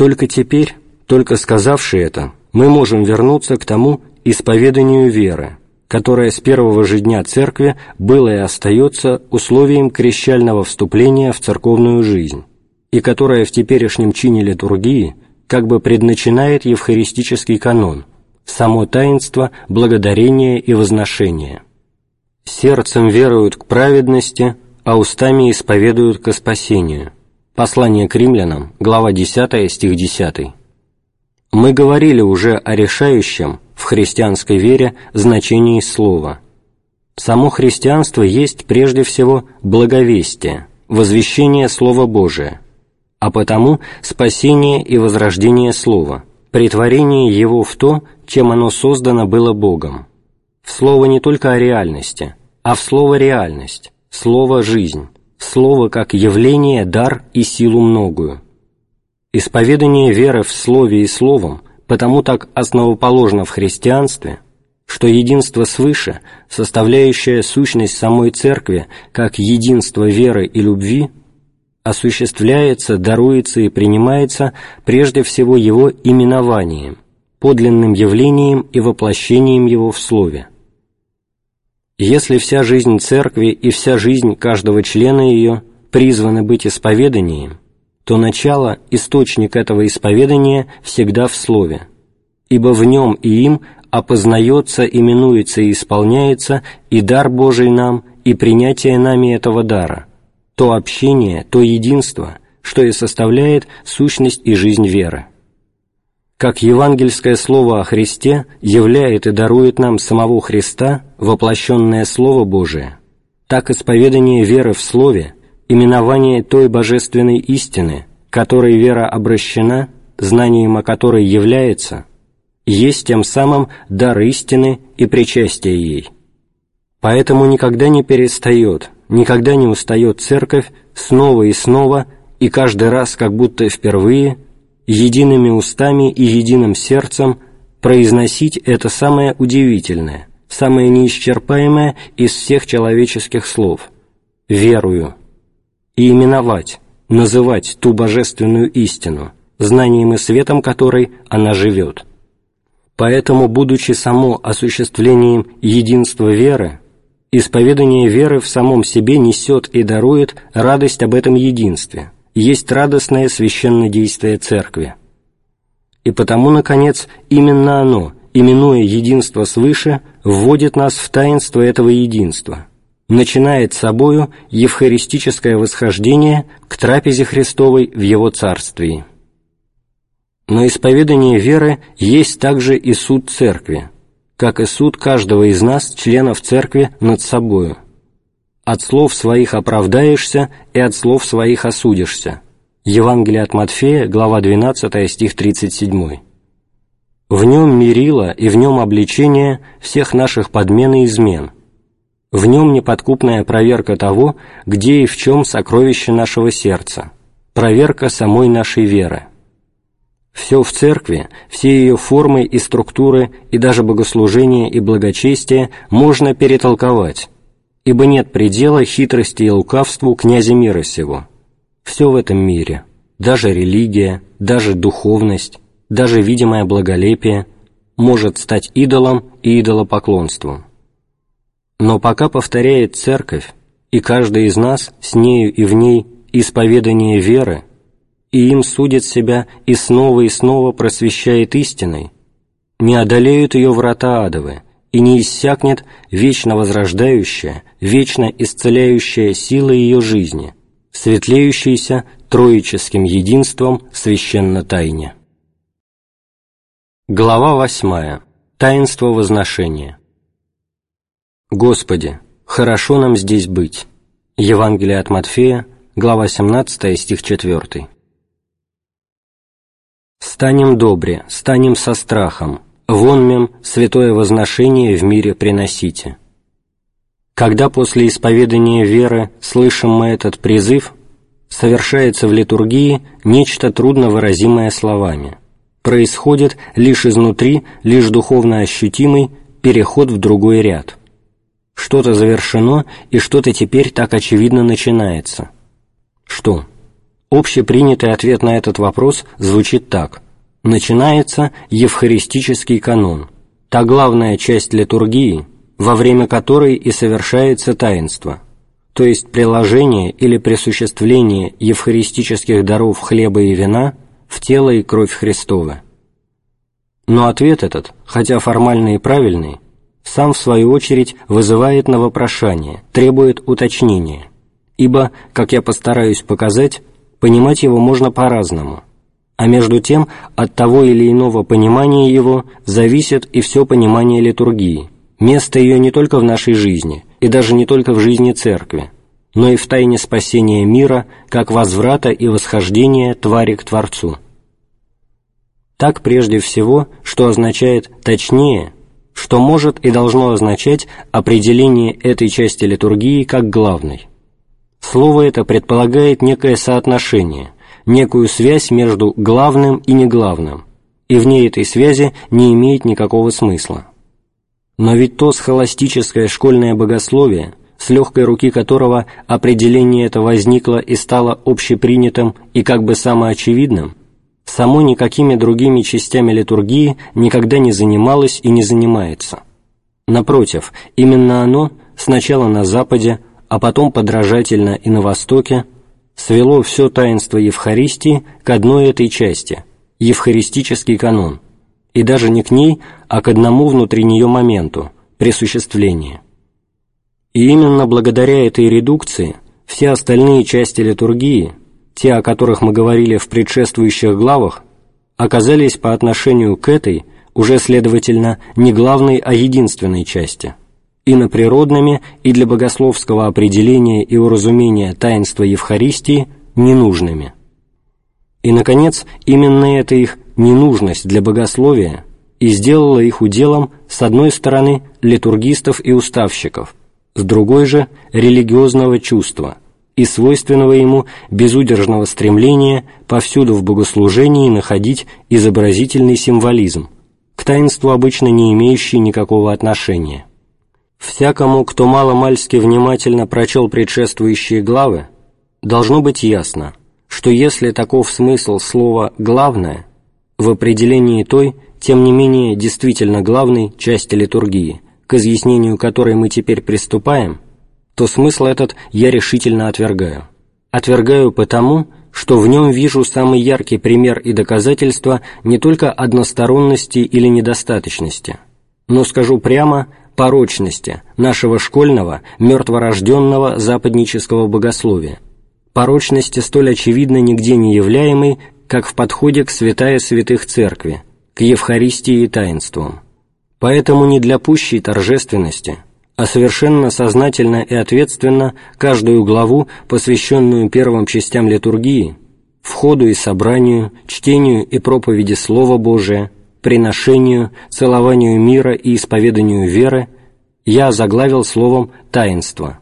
Только теперь, только сказавши это, мы можем вернуться к тому исповеданию веры, которое с первого же дня Церкви было и остается условием крещального вступления в церковную жизнь, и которое в теперешнем чине литургии как бы предначинает евхаристический канон, само таинство благодарения и возношения. Сердцем веруют к праведности, а устами исповедуют ко спасению. Послание к римлянам, глава 10, стих 10. Мы говорили уже о решающем в христианской вере значении слова. Само христианство есть прежде всего благовестие, возвещение Слова Божия, а потому спасение и возрождение Слова, притворение его в то, чем оно создано было Богом. В Слово не только о реальности, а в Слово реальность, Слово жизнь, Слово как явление, дар и силу многую – Исповедание веры в Слове и Словом потому так основоположно в христианстве, что единство свыше, составляющее сущность самой Церкви как единство веры и любви, осуществляется, даруется и принимается прежде всего его именованием, подлинным явлением и воплощением его в Слове. Если вся жизнь Церкви и вся жизнь каждого члена ее призваны быть исповеданием, то начало, источник этого исповедания всегда в Слове, ибо в нем и им опознается, именуется и исполняется и дар Божий нам, и принятие нами этого дара, то общение, то единство, что и составляет сущность и жизнь веры. Как евангельское слово о Христе являет и дарует нам самого Христа, воплощенное Слово Божие, так исповедание веры в Слове – именование той божественной истины, которой вера обращена, знанием о которой является, есть тем самым дар истины и причастие ей. Поэтому никогда не перестает, никогда не устает Церковь снова и снова, и каждый раз как будто впервые, едиными устами и единым сердцем произносить это самое удивительное, самое неисчерпаемое из всех человеческих слов – «верую» и именовать, называть ту божественную истину, знанием и светом которой она живет. Поэтому, будучи само осуществлением единства веры, исповедание веры в самом себе несет и дарует радость об этом единстве, есть радостное священное действие Церкви. И потому, наконец, именно оно, именуя единство свыше, вводит нас в таинство этого единства – начинает собою евхаристическое восхождение к трапезе Христовой в Его Царствии. Но исповедание веры есть также и суд Церкви, как и суд каждого из нас, членов Церкви, над собою. От слов своих оправдаешься и от слов своих осудишься. Евангелие от Матфея, глава 12, стих 37. В нем мерило и в нем обличение всех наших подмен и измен – в нем неподкупная проверка того, где и в чем сокровище нашего сердца, проверка самой нашей веры. Все в церкви, все ее формы и структуры, и даже богослужение и благочестие можно перетолковать, ибо нет предела хитрости и лукавству князя мира сего. Все в этом мире, даже религия, даже духовность, даже видимое благолепие, может стать идолом и идолопоклонством. Но пока повторяет Церковь, и каждый из нас с нею и в ней исповедание веры, и им судит себя и снова и снова просвещает истиной, не одолеют ее врата адовы, и не иссякнет вечно возрождающая, вечно исцеляющая сила ее жизни, светлеющаяся троическим единством священно тайне. Глава восьмая. Таинство возношения. «Господи, хорошо нам здесь быть». Евангелие от Матфея, глава 17, стих 4. «Станем добре, станем со страхом, вон мем святое возношение в мире приносите». Когда после исповедания веры слышим мы этот призыв, совершается в литургии нечто трудновыразимое словами. Происходит лишь изнутри, лишь духовно ощутимый переход в другой ряд – что-то завершено, и что-то теперь так очевидно начинается. Что? Общепринятый ответ на этот вопрос звучит так. Начинается евхаристический канон, та главная часть литургии, во время которой и совершается таинство, то есть приложение или присуществление евхаристических даров хлеба и вина в тело и кровь Христова. Но ответ этот, хотя формальный и правильный, сам в свою очередь вызывает на вопрошание, требует уточнения, ибо, как я постараюсь показать, понимать его можно по-разному, а между тем от того или иного понимания его зависит и все понимание литургии, место ее не только в нашей жизни и даже не только в жизни Церкви, но и в тайне спасения мира, как возврата и восхождения твари к Творцу. Так прежде всего, что означает «точнее», что может и должно означать определение этой части литургии как главной. Слово это предполагает некое соотношение, некую связь между главным и неглавным, и вне этой связи не имеет никакого смысла. Но ведь то схоластическое школьное богословие, с легкой руки которого определение это возникло и стало общепринятым и как бы самоочевидным, само никакими другими частями литургии никогда не занималось и не занимается. Напротив, именно оно сначала на Западе, а потом подражательно и на Востоке, свело все таинство Евхаристии к одной этой части – евхаристический канон, и даже не к ней, а к одному внутри нее моменту – присуществления. И именно благодаря этой редукции все остальные части литургии, те, о которых мы говорили в предшествующих главах, оказались по отношению к этой, уже, следовательно, не главной, а единственной части – иноприродными и для богословского определения и уразумения таинства Евхаристии ненужными. И, наконец, именно эта их ненужность для богословия и сделала их уделом, с одной стороны, литургистов и уставщиков, с другой же – религиозного чувства и свойственного ему безудержного стремления повсюду в богослужении находить изобразительный символизм, к таинству обычно не имеющий никакого отношения. Всякому, кто мало-мальски внимательно прочел предшествующие главы, должно быть ясно, что если таков смысл слова «главное», в определении той, тем не менее действительно главной части литургии, к изъяснению которой мы теперь приступаем, то смысл этот я решительно отвергаю. Отвергаю потому, что в нем вижу самый яркий пример и доказательство не только односторонности или недостаточности, но, скажу прямо, порочности нашего школьного, мертворожденного западнического богословия, порочности столь очевидно нигде не являемой, как в подходе к святая святых церкви, к Евхаристии и таинствам. Поэтому не для пущей торжественности, а совершенно сознательно и ответственно каждую главу, посвященную первым частям литургии, входу и собранию, чтению и проповеди Слова Божия, приношению, целованию мира и исповеданию веры я заглавил словом «таинство».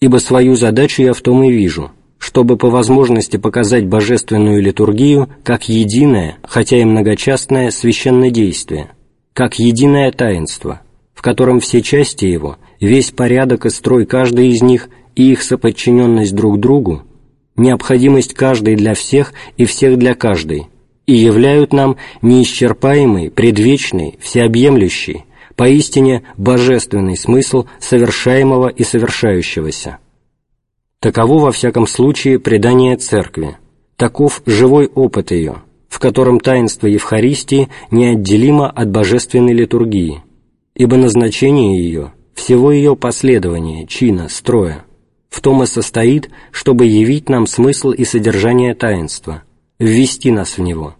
Ибо свою задачу я в том и вижу, чтобы по возможности показать божественную литургию как единое, хотя и многочастное священное действие, как единое таинство, в котором все части его, весь порядок и строй каждой из них и их соподчиненность друг другу, необходимость каждой для всех и всех для каждой – и являют нам неисчерпаемый, предвечный, всеобъемлющий, поистине божественный смысл совершаемого и совершающегося. Таково, во всяком случае, предание Церкви, таков живой опыт ее, в котором таинство Евхаристии неотделимо от божественной литургии, ибо назначение ее, всего ее последования, чина, строя, в том и состоит, чтобы явить нам смысл и содержание таинства, ввести нас в него,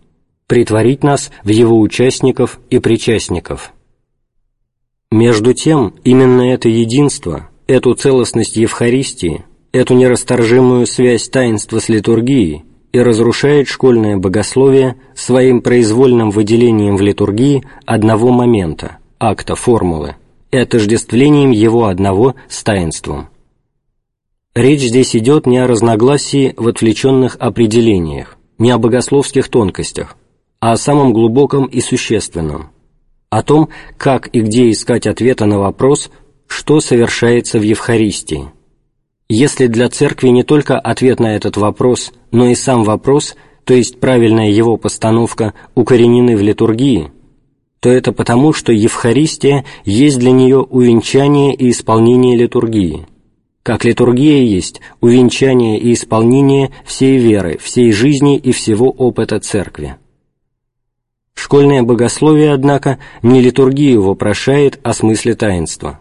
притворить нас в его участников и причастников. Между тем, именно это единство, эту целостность Евхаристии, эту нерасторжимую связь таинства с литургией и разрушает школьное богословие своим произвольным выделением в литургии одного момента, акта, формулы, и отождествлением его одного с таинством. Речь здесь идет не о разногласии в отвлеченных определениях, не о богословских тонкостях, а о самом глубоком и существенном, о том, как и где искать ответа на вопрос, что совершается в Евхаристии. Если для церкви не только ответ на этот вопрос, но и сам вопрос, то есть правильная его постановка, укоренены в литургии, то это потому, что Евхаристия есть для нее увенчание и исполнение литургии, как литургия есть увенчание и исполнение всей веры, всей жизни и всего опыта церкви. Школьное богословие, однако, не литургию вопрошает о смысле таинства.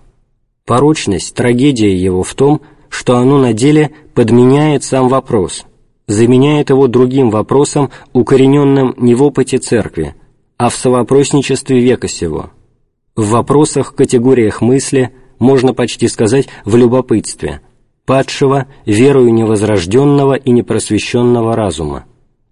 Порочность, трагедия его в том, что оно на деле подменяет сам вопрос, заменяет его другим вопросом, укорененным не в опыте церкви, а в совопросничестве века сего. В вопросах, категориях мысли, можно почти сказать, в любопытстве, падшего, верою невозрожденного и непросвещенного разума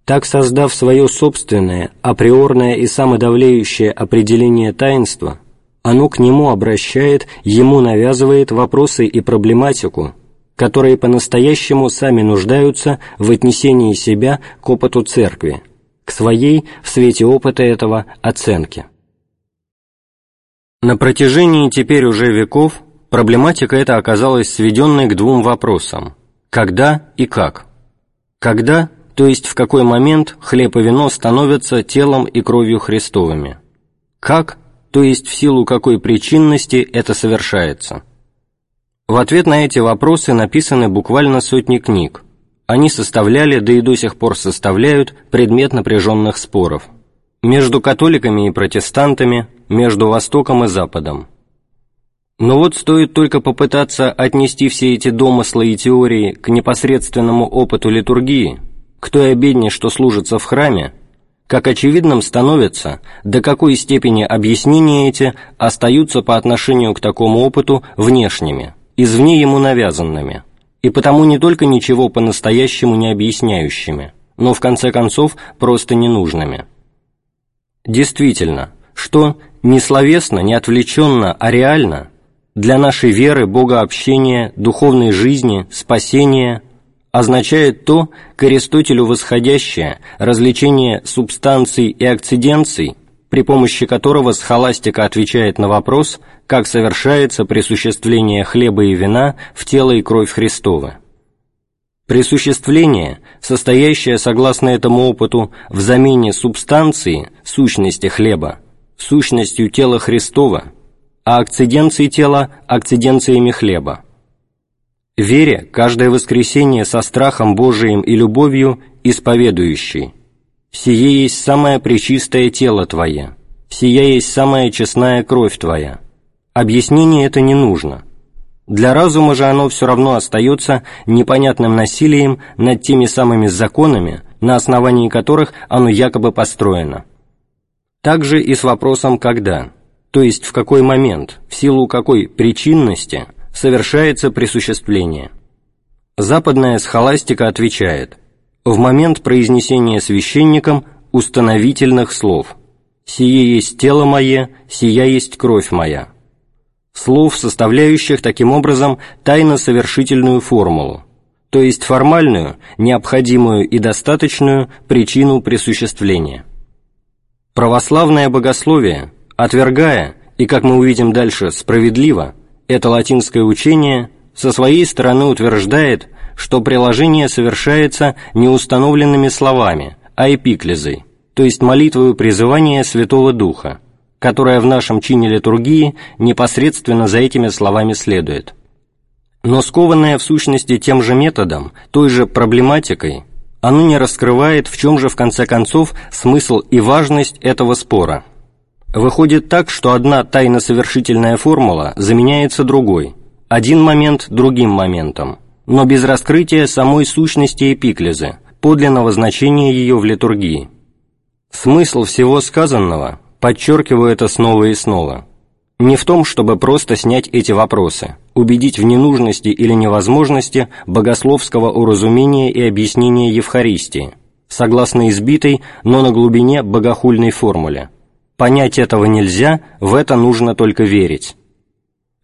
так создав свое собственное, априорное и самодавлеющее определение таинства, оно к нему обращает, ему навязывает вопросы и проблематику, которые по-настоящему сами нуждаются в отнесении себя к опыту церкви, к своей, в свете опыта этого, оценке. На протяжении теперь уже веков проблематика эта оказалась сведенной к двум вопросам – когда и как. Когда то есть в какой момент хлеб и вино становятся телом и кровью Христовыми. Как, то есть в силу какой причинности это совершается. В ответ на эти вопросы написаны буквально сотни книг. Они составляли, да и до сих пор составляют, предмет напряженных споров. Между католиками и протестантами, между Востоком и Западом. Но вот стоит только попытаться отнести все эти домыслы и теории к непосредственному опыту литургии – к той обедне, что служится в храме, как очевидным становится, до какой степени объяснения эти остаются по отношению к такому опыту внешними, извне ему навязанными, и потому не только ничего по-настоящему не объясняющими, но в конце концов просто ненужными. Действительно, что не словесно, не отвлеченно, а реально для нашей веры, богообщения, духовной жизни, спасения – означает то, к Аристотелю восходящее развлечение субстанций и акциденций, при помощи которого схоластика отвечает на вопрос, как совершается присуществление хлеба и вина в тело и кровь Христова. Присуществление, состоящее, согласно этому опыту, в замене субстанции, сущности хлеба, сущностью тела Христова, а акциденции тела – акциденциями хлеба вере каждое воскресенье со страхом Божиим и любовью исповедующий «Сие есть самое пречистое тело Твое, сие есть самая честная кровь Твоя». Объяснение это не нужно. Для разума же оно все равно остается непонятным насилием над теми самыми законами, на основании которых оно якобы построено. Также и с вопросом «когда», то есть в какой момент, в силу какой причинности – совершается присуществление. Западная схоластика отвечает в момент произнесения священником установительных слов «Сие есть тело мое, сия есть кровь моя», слов, составляющих таким образом тайно-совершительную формулу, то есть формальную, необходимую и достаточную причину присуществления. Православное богословие, отвергая и, как мы увидим дальше, справедливо – это латинское учение со своей стороны утверждает, что приложение совершается не установленными словами, а эпиклезой, то есть молитвою призывания Святого Духа, которая в нашем чине литургии непосредственно за этими словами следует. Но скованное в сущности тем же методом, той же проблематикой, оно не раскрывает, в чем же в конце концов смысл и важность этого спора – Выходит так, что одна тайно-совершительная формула заменяется другой, один момент другим моментом, но без раскрытия самой сущности эпиклезы, подлинного значения ее в литургии. Смысл всего сказанного, подчеркиваю это снова и снова, не в том, чтобы просто снять эти вопросы, убедить в ненужности или невозможности богословского уразумения и объяснения Евхаристии, согласно избитой, но на глубине богохульной формуле – Понять этого нельзя, в это нужно только верить.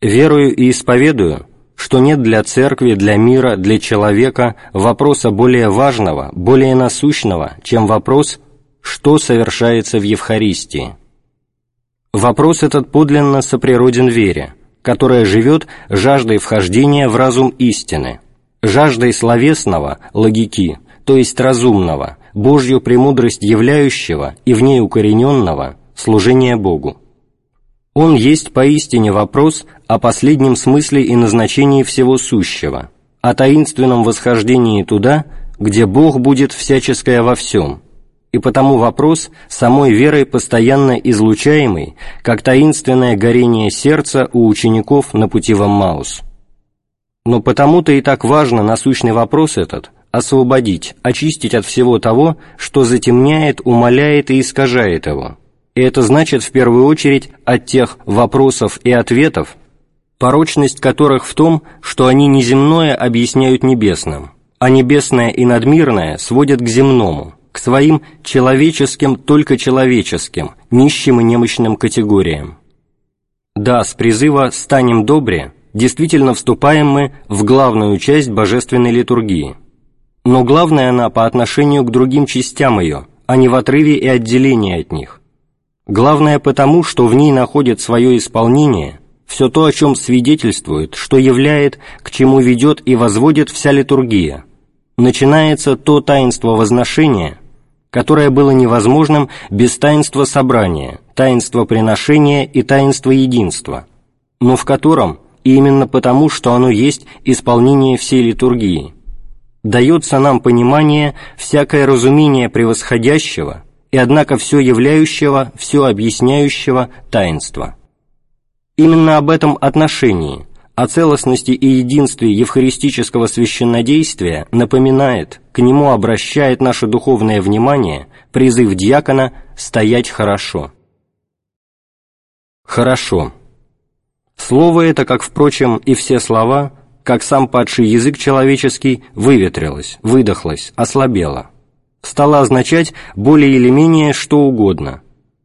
Верую и исповедую, что нет для церкви, для мира, для человека вопроса более важного, более насущного, чем вопрос, что совершается в Евхаристии. Вопрос этот подлинно соприроден вере, которая живет жаждой вхождения в разум истины, жаждой словесного, логики, то есть разумного, Божью премудрость являющего и в ней укорененного, служения Богу. Он есть поистине вопрос о последнем смысле и назначении всего сущего, о таинственном восхождении туда, где Бог будет всяческое во всем, и потому вопрос самой верой постоянно излучаемый, как таинственное горение сердца у учеников на пути в Аммаус. Но потому-то и так важно насущный вопрос этот освободить, очистить от всего того, что затемняет, умаляет и искажает его. И это значит в первую очередь от тех вопросов и ответов, порочность которых в том, что они неземное объясняют небесным, а небесное и надмирное сводят к земному, к своим человеческим, только человеческим, нищим и немощным категориям. Да, с призыва «станем добре» действительно вступаем мы в главную часть божественной литургии. Но главная она по отношению к другим частям ее, а не в отрыве и отделении от них. Главное потому, что в ней находит свое исполнение все то, о чем свидетельствует, что являет, к чему ведет и возводит вся литургия. Начинается то таинство возношения, которое было невозможным без таинства собрания, таинства приношения и таинства единства, но в котором – именно потому, что оно есть исполнение всей литургии. Дается нам понимание всякое разумение превосходящего и, однако, все являющего, все объясняющего таинства. Именно об этом отношении, о целостности и единстве евхаристического священнодействия напоминает, к нему обращает наше духовное внимание призыв диакона «стоять хорошо». Хорошо. Слово это, как, впрочем, и все слова, как сам падший язык человеческий, выветрилось, выдохлось, ослабело. Стало означать более или менее что угодно.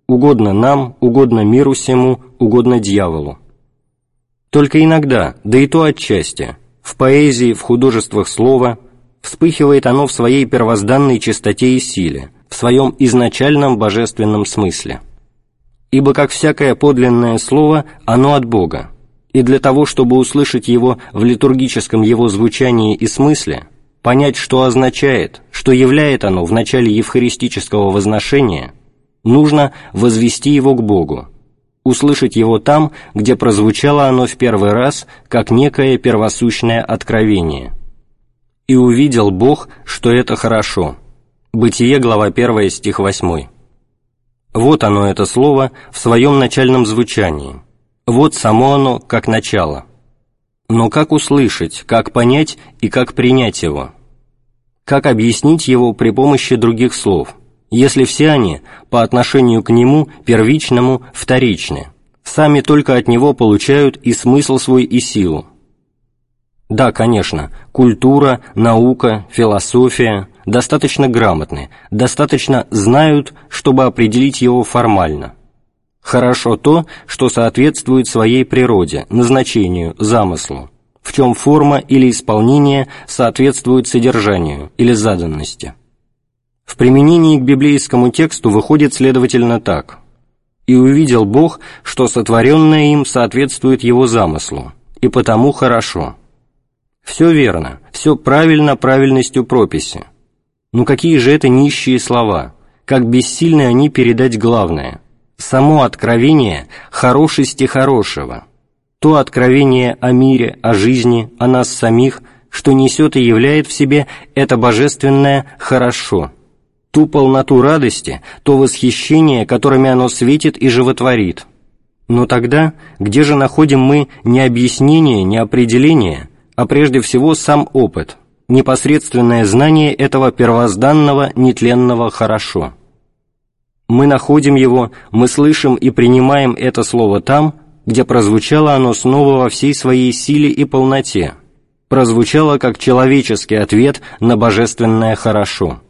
Угодно нам, угодно миру всему, угодно дьяволу. Только иногда, да и то отчасти, в поэзии, в художествах слова, вспыхивает оно в своей первозданной чистоте и силе, в своем изначальном божественном смысле ибо, как всякое подлинное слово, оно от Бога, и для того, чтобы услышать его в литургическом его звучании и смысле, понять, что означает, что являет оно в начале евхаристического возношения, нужно возвести его к Богу, услышать его там, где прозвучало оно в первый раз, как некое первосущное откровение. «И увидел Бог, что это хорошо». Бытие, глава 1, стих 8. Вот оно, это слово, в своем начальном звучании. Вот само оно, как начало. Но как услышать, как понять и как принять его? Как объяснить его при помощи других слов, если все они, по отношению к нему, первичному, вторичны, сами только от него получают и смысл свой, и силу? Да, конечно, культура, наука, философия, достаточно грамотны, достаточно знают, чтобы определить его формально. Хорошо то, что соответствует своей природе, назначению, замыслу, в чем форма или исполнение соответствует содержанию или заданности. В применении к библейскому тексту выходит следовательно так. «И увидел Бог, что сотворенное им соответствует его замыслу, и потому хорошо». Все верно, все правильно правильностью прописи, ну какие же это нищие слова, как бессильны они передать главное, само откровение хорошести хорошего, то откровение о мире, о жизни, о нас самих, что несет и являет в себе это божественное «хорошо», ту полноту радости, то восхищение, которыми оно светит и животворит. Но тогда, где же находим мы не объяснение, не определение, а прежде всего сам опыт – непосредственное знание этого первозданного нетленного «хорошо». Мы находим его, мы слышим и принимаем это слово там, где прозвучало оно снова во всей своей силе и полноте, прозвучало как человеческий ответ на божественное «хорошо».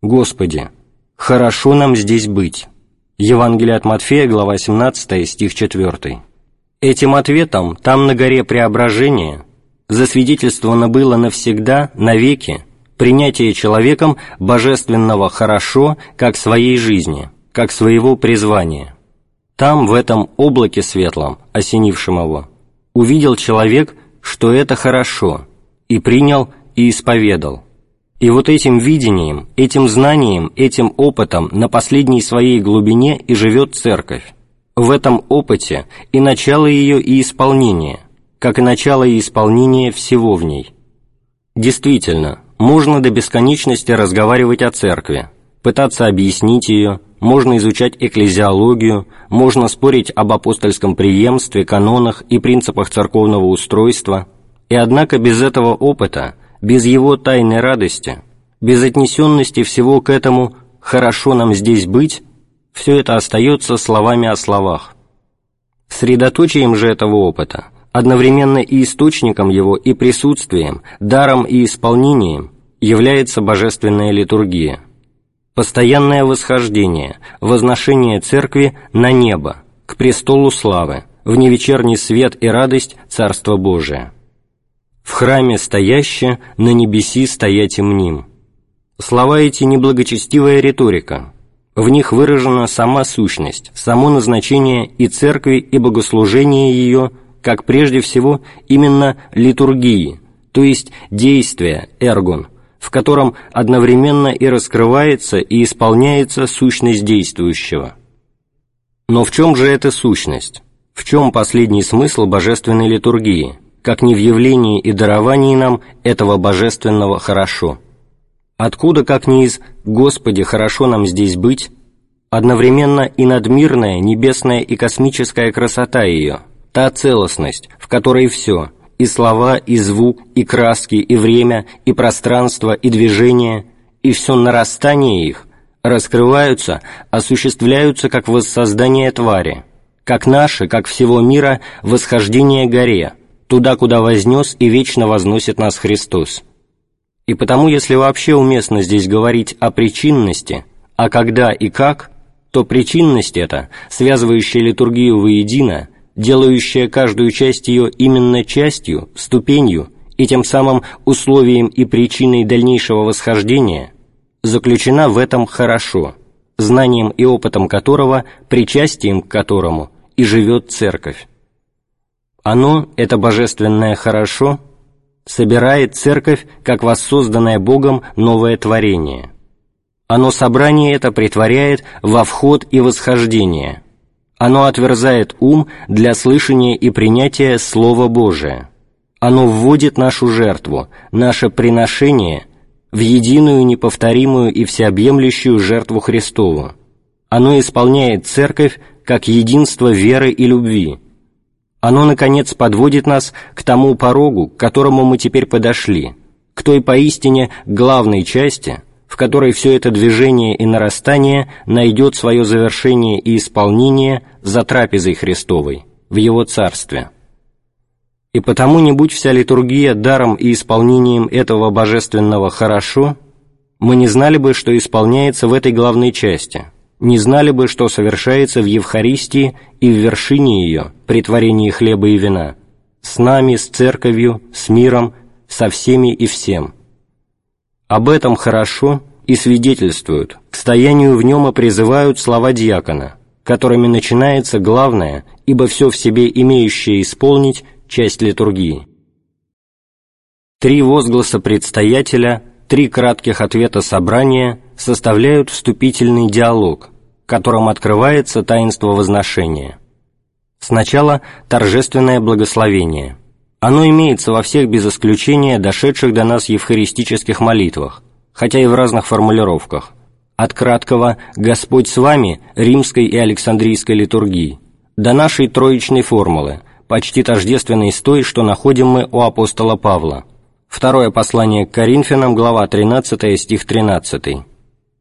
Господи, хорошо нам здесь быть. Евангелие от Матфея, глава 17, стих 4. Этим ответом там на горе Преображения засвидетельствовано было навсегда, навеки, принятие человеком божественного «хорошо» как своей жизни, как своего призвания. Там, в этом облаке светлом, осенившем его, увидел человек, что это хорошо, и принял, и исповедал. И вот этим видением, этим знанием, этим опытом на последней своей глубине и живет Церковь. В этом опыте и начало ее и исполнение, как и начало и исполнение всего в ней. Действительно, можно до бесконечности разговаривать о Церкви, пытаться объяснить ее, можно изучать экклезиологию, можно спорить об апостольском преемстве, канонах и принципах церковного устройства, и однако без этого опыта, без его тайной радости, без отнесенности всего к этому «хорошо нам здесь быть», все это остается словами о словах. Средоточием же этого опыта, одновременно и источником его, и присутствием, даром и исполнением, является божественная литургия – постоянное восхождение, возношение Церкви на небо, к престолу славы, в невечерний свет и радость Царства Божия. В храме стояще, на небеси стоять им ним. Слова эти неблагочестивая риторика. В них выражена сама сущность, само назначение и церкви, и богослужения ее, как прежде всего именно литургии, то есть действия, эргон – в котором одновременно и раскрывается и исполняется сущность действующего. Но в чем же эта сущность? В чем последний смысл божественной литургии, как не в явлении и даровании нам этого божественного «хорошо»? Откуда, как не из «Господи, хорошо нам здесь быть», одновременно и надмирная, небесная и космическая красота ее, та целостность, в которой все – и слова, и звук, и краски, и время, и пространство, и движение, и все нарастание их раскрываются, осуществляются как воссоздание твари, как наше, как всего мира, восхождение горе, туда, куда вознес и вечно возносит нас Христос. И потому, если вообще уместно здесь говорить о причинности, а когда и как, то причинность эта, связывающая литургию воедино, делающая каждую часть ее именно частью, ступенью и тем самым условием и причиной дальнейшего восхождения, заключена в этом хорошо, знанием и опытом которого, причастием к которому и живет Церковь. Оно, это божественное «хорошо», собирает Церковь как воссозданное Богом новое творение. Оно собрание это притворяет во вход и восхождение – оно отверзает ум для слышания и принятия Слова Божия. Оно вводит нашу жертву, наше приношение в единую, неповторимую и всеобъемлющую жертву Христову. Оно исполняет Церковь как единство веры и любви. Оно, наконец, подводит нас к тому порогу, к которому мы теперь подошли, к той поистине главной части – в которой все это движение и нарастание найдет свое завершение и исполнение за трапезой Христовой, в Его Царстве. И потому не будь вся литургия даром и исполнением этого божественного «хорошо», мы не знали бы, что исполняется в этой главной части, не знали бы, что совершается в Евхаристии и в вершине ее, при хлеба и вина, с нами, с церковью, с миром, со всеми и всем – об этом хорошо и свидетельствуют, к стоянию в нем и призывают слова диакона, которыми начинается главное, ибо все в себе имеющее исполнить, часть литургии. Три возгласа предстоятеля, три кратких ответа собрания составляют вступительный диалог, которым открывается таинство возношения. Сначала торжественное благословение – оно имеется во всех без исключения дошедших до нас евхаристических молитвах, хотя и в разных формулировках, от краткого «Господь с вами» римской и александрийской литургии до нашей троичной формулы, почти тождественной с той, что находим мы у апостола Павла. Второе послание к Коринфянам, глава 13, стих 13.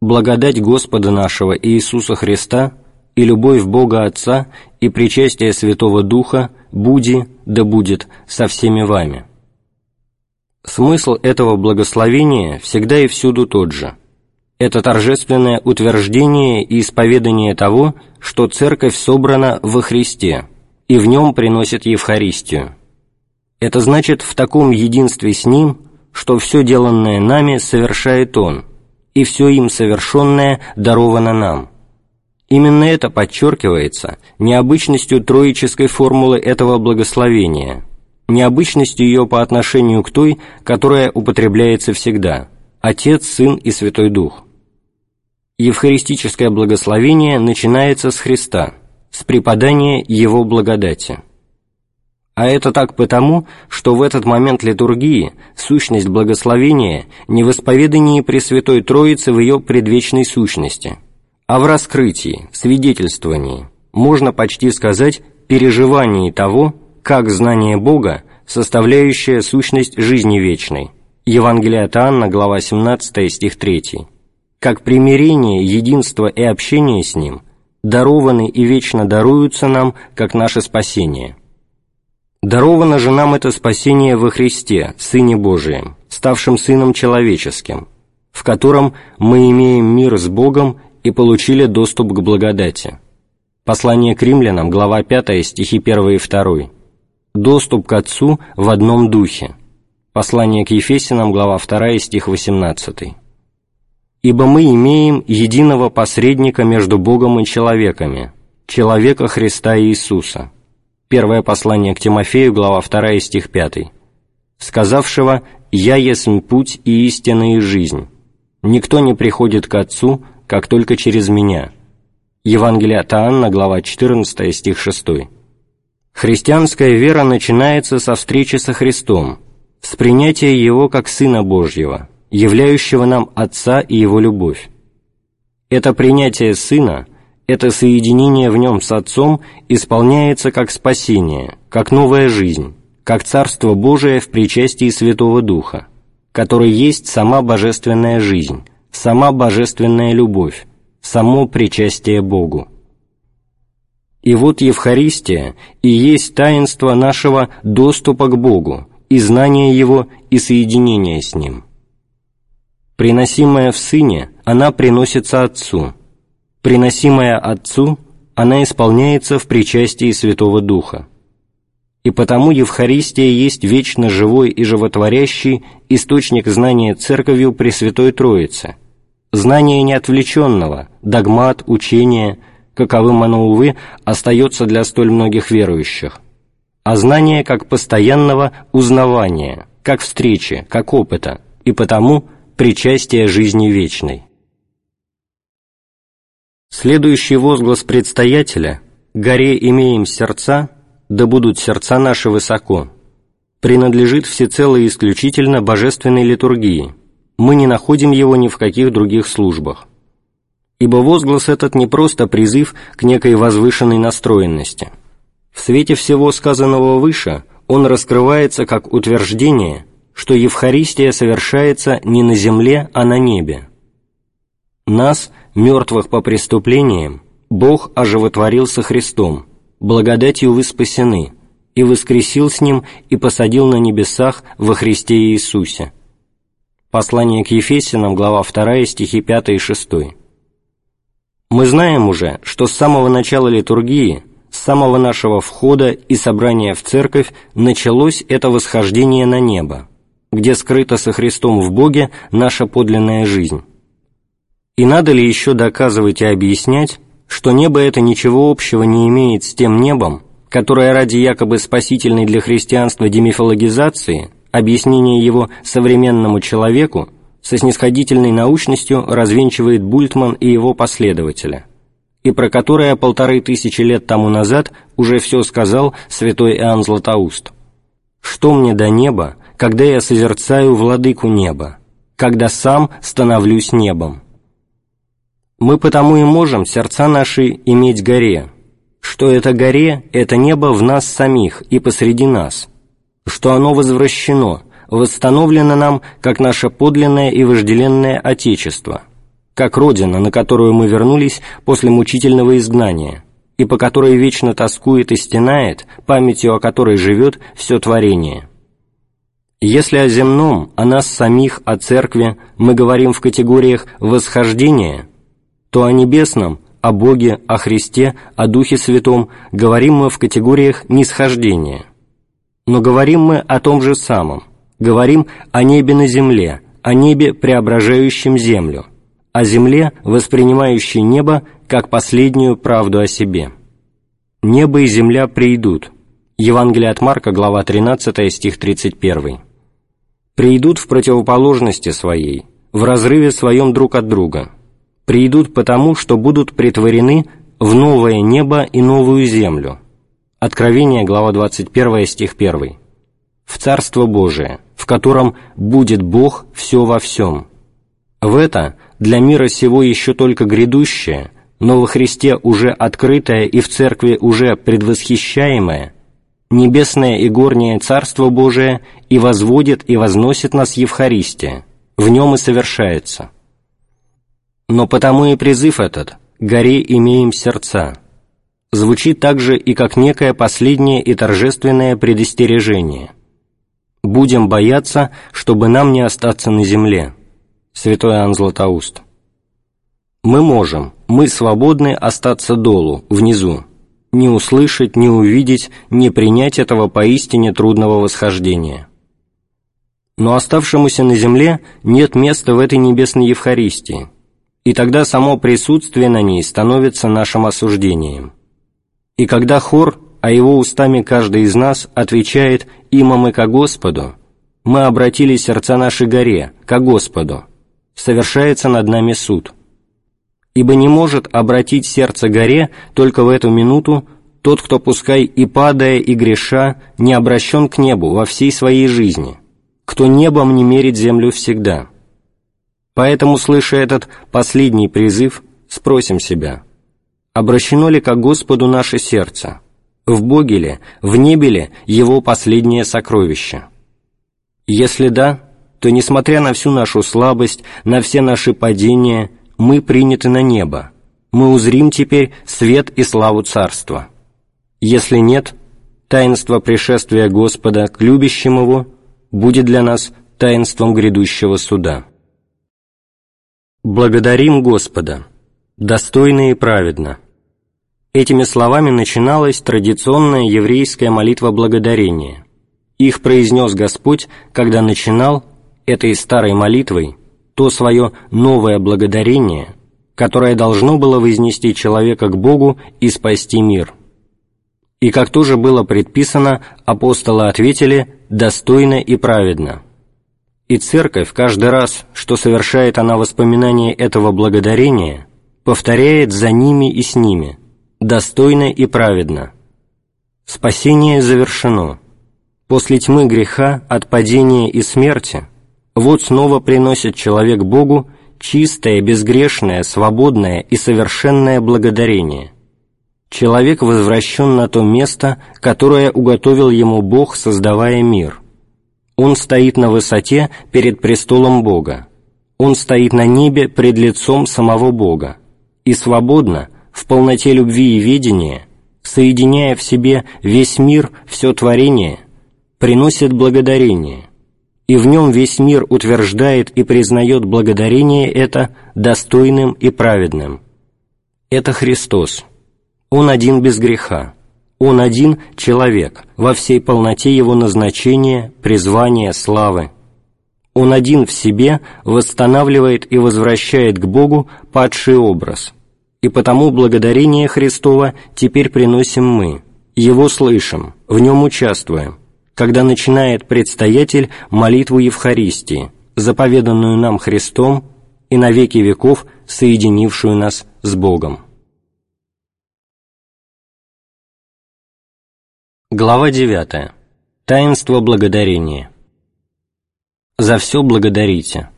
«Благодать Господа нашего Иисуса Христа и любовь Бога Отца и причастие Святого Духа буди, да будет со всеми вами». Смысл этого благословения всегда и всюду тот же. Это торжественное утверждение и исповедание того, что Церковь собрана во Христе и в Нем приносит Евхаристию. Это значит в таком единстве с Ним, что все деланное нами совершает Он, и все им совершенное даровано нам – Именно это подчеркивается необычностью троической формулы этого благословения, необычностью ее по отношению к той, которая употребляется всегда – Отец, Сын и Святой Дух. Евхаристическое благословение начинается с Христа, с преподания Его благодати. А это так потому, что в этот момент литургии сущность благословения не в исповедании Пресвятой Троицы в ее предвечной сущности, а в раскрытии, свидетельствовании, можно почти сказать, переживании того, как знание Бога, составляющее сущность жизни вечной. Евангелие от Анна, глава 17, стих 3. Как примирение, единство и общение с Ним дарованы и вечно даруются нам, как наше спасение. Даровано же нам это спасение во Христе, Сыне Божием, ставшим Сыном Человеческим, в котором мы имеем мир с Богом и получили доступ к благодати. Послание к римлянам, глава 5, стихи 1 и 2. Доступ к Отцу в одном духе. Послание к Ефесинам, глава 2, стих 18. «Ибо мы имеем единого посредника между Богом и человеками, человека Христа Иисуса» Первое послание к Тимофею, глава 2, стих 5. «Сказавшего, «Я есмь путь и истина и жизнь. Никто не приходит к Отцу, как только через Меня». Евангелие от Анна, глава 14, стих 6. Христианская вера начинается со встречи со Христом, с принятия Его как Сына Божьего, являющего нам Отца и Его любовь. Это принятие Сына – это соединение в нем с Отцом исполняется как спасение, как новая жизнь, как Царство Божие в причастии Святого Духа, который есть сама божественная жизнь, сама божественная любовь, само причастие Богу. И вот Евхаристия и есть таинство нашего доступа к Богу, и знания Его, и соединения с Ним. Приносимая в Сыне, она приносится Отцу – приносимая Отцу, она исполняется в причастии Святого Духа. И потому Евхаристия есть вечно живой и животворящий источник знания Церковью Пресвятой Троицы, знания неотвлеченного, догмат, учения, каковым оно, увы, остается для столь многих верующих, а знание как постоянного узнавания, как встречи, как опыта, и потому причастие жизни вечной. Следующий возглас предстоятеля «Горе имеем сердца, да будут сердца наши высоко» принадлежит всецело и исключительно божественной литургии. Мы не находим его ни в каких других службах. Ибо возглас этот не просто призыв к некой возвышенной настроенности. В свете всего сказанного выше он раскрывается как утверждение, что Евхаристия совершается не на земле, а на небе. Нас – мертвых по преступлениям, Бог оживотворил со Христом, благодатью вы спасены, и воскресил с Ним и посадил на небесах во Христе Иисусе». Послание к Ефесянам, глава 2, стихи 5 и 6. Мы знаем уже, что с самого начала литургии, с самого нашего входа и собрания в церковь началось это восхождение на небо, где скрыта со Христом в Боге наша подлинная жизнь. И надо ли еще доказывать и объяснять, что небо это ничего общего не имеет с тем небом, которое ради якобы спасительной для христианства демифологизации, объяснения его современному человеку, со снисходительной научностью развенчивает Бультман и его последователя, и про которое полторы тысячи лет тому назад уже все сказал святой Иоанн Златоуст. «Что мне до неба, когда я созерцаю владыку неба, когда сам становлюсь небом?» Мы потому и можем сердца наши иметь горе, что это горе – это небо в нас самих и посреди нас, что оно возвращено, восстановлено нам, как наше подлинное и вожделенное Отечество, как Родина, на которую мы вернулись после мучительного изгнания, и по которой вечно тоскует и стенает, памятью о которой живет все творение. Если о земном, о нас самих, о церкви мы говорим в категориях восхождения – то о небесном, о Боге, о Христе, о Духе Святом говорим мы в категориях нисхождения. Но говорим мы о том же самом, говорим о небе на земле, о небе, преображающем землю, о земле, воспринимающей небо как последнюю правду о себе. Небо и земля придут, Евангелие от Марка, глава 13, стих 31. «Придут в противоположности своей, в разрыве своем друг от друга, придут потому, что будут притворены в новое небо и новую землю». Откровение, глава 21, стих 1. «В Царство Божие, в котором будет Бог все во всем». В это для мира сего еще только грядущее, но во Христе уже открытое и в Церкви уже предвосхищаемое, небесное и горнее Царство Божие и возводит и возносит нас Евхаристия, в нем и совершается. Но потому и призыв этот «горе имеем сердца» звучит также и как некое последнее и торжественное предостережение. «Будем бояться, чтобы нам не остаться на земле» святой Иоанн Златоуст. Мы можем, мы свободны остаться долу, внизу, не услышать, не увидеть, не принять этого поистине трудного восхождения. Но оставшемуся на земле нет места в этой небесной Евхаристии, и тогда само присутствие на ней становится нашим осуждением. И когда хор, а его устами каждый из нас отвечает «Има мы ко Господу», мы обратили сердца наши горе, ко Господу, совершается над нами суд. Ибо не может обратить сердце горе только в эту минуту тот, кто, пускай и падая, и греша, не обращен к небу во всей своей жизни, кто небом не мерит землю всегда. Поэтому, слыша этот последний призыв, спросим себя, обращено ли к Господу наше сердце, в Боге ли, в небе ли Его последнее сокровище? Если да, то, несмотря на всю нашу слабость, на все наши падения, мы приняты на небо, мы узрим теперь свет и славу Царства. Если нет, таинство пришествия Господа к любящим Его будет для нас таинством грядущего суда. Благодарим Господа, достойно и праведно. Этими словами начиналась традиционная еврейская молитва благодарения. Их произнес Господь, когда начинал этой старой молитвой то свое новое благодарение, которое должно было вознести человека к Богу и спасти мир. И как тоже было предписано, апостолы ответили «достойно и праведно». И Церковь каждый раз, что совершает она воспоминание этого благодарения, повторяет за ними и с ними «достойно и праведно». Спасение завершено. После тьмы греха, от падения и смерти – вот снова приносит человек Богу чистое, безгрешное, свободное и совершенное благодарение. Человек возвращен на то место, которое уготовил ему Бог, создавая мир. Он стоит на высоте перед престолом Бога. Он стоит на небе пред лицом самого Бога. И свободно, в полноте любви и ведения, соединяя в себе весь мир, все творение, приносит благодарение, и в нем весь мир утверждает и признает благодарение это достойным и праведным. Это Христос. Он один без греха. Он один человек во всей полноте его назначения, призвания, славы. Он один в себе восстанавливает и возвращает к Богу падший образ. И потому благодарение Христова теперь приносим мы, Его слышим, в нем участвуем – когда начинает предстоятель молитву Евхаристии, заповеданную нам Христом и на веки веков соединившую нас с Богом. Глава 9. Таинство благодарения. «За все благодарите».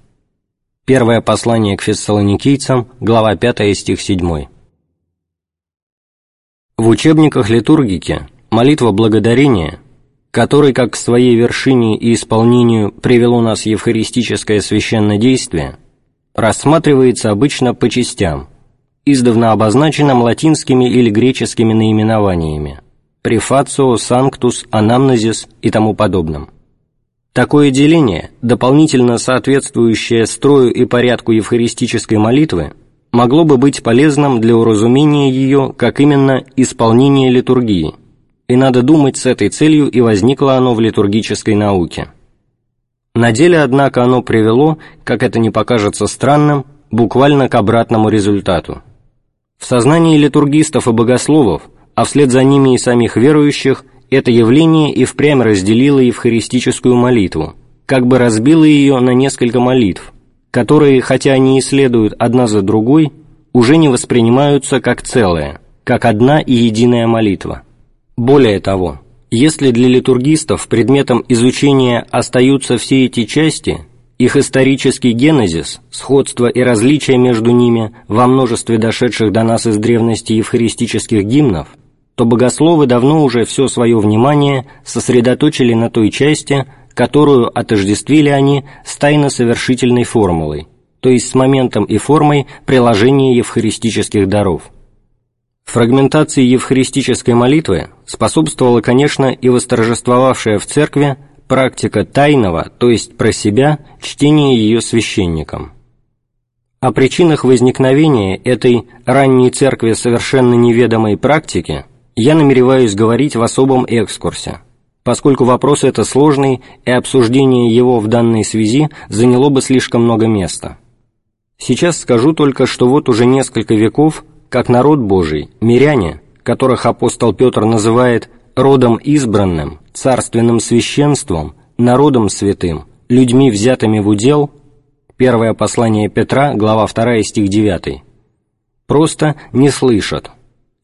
Первое послание к фессалоникийцам, глава 5, стих 7. В учебниках литургики молитва благодарения который, как к своей вершине и исполнению привело нас евхаристическое священное действие, рассматривается обычно по частям, издавна обозначенным латинскими или греческими наименованиями префацио, санктус, анамнезис и тому подобным. Такое деление, дополнительно соответствующее строю и порядку евхаристической молитвы, могло бы быть полезным для уразумения ее как именно исполнение литургии – и надо думать, с этой целью и возникло оно в литургической науке. На деле, однако, оно привело, как это не покажется странным, буквально к обратному результату. В сознании литургистов и богословов, а вслед за ними и самих верующих, это явление и впрямь разделило евхаристическую молитву, как бы разбило ее на несколько молитв, которые, хотя они и следуют одна за другой, уже не воспринимаются как целое, как одна и единая молитва. Более того, если для литургистов предметом изучения остаются все эти части, их исторический генезис, сходство и различия между ними во множестве дошедших до нас из древности евхаристических гимнов, то богословы давно уже все свое внимание сосредоточили на той части, которую отождествили они с тайно-совершительной формулой, то есть с моментом и формой приложения евхаристических даров. Фрагментации евхаристической молитвы способствовала, конечно, и восторжествовавшая в церкви практика тайного, то есть про себя, чтения ее священником. О причинах возникновения этой ранней церкви совершенно неведомой практики я намереваюсь говорить в особом экскурсе, поскольку вопрос это сложный, и обсуждение его в данной связи заняло бы слишком много места. Сейчас скажу только, что вот уже несколько веков, как народ Божий, миряне, которых апостол Петр называет родом избранным, царственным священством, народом святым, людьми, взятыми в удел, первое послание Петра, глава 2, стих 9, просто не слышат,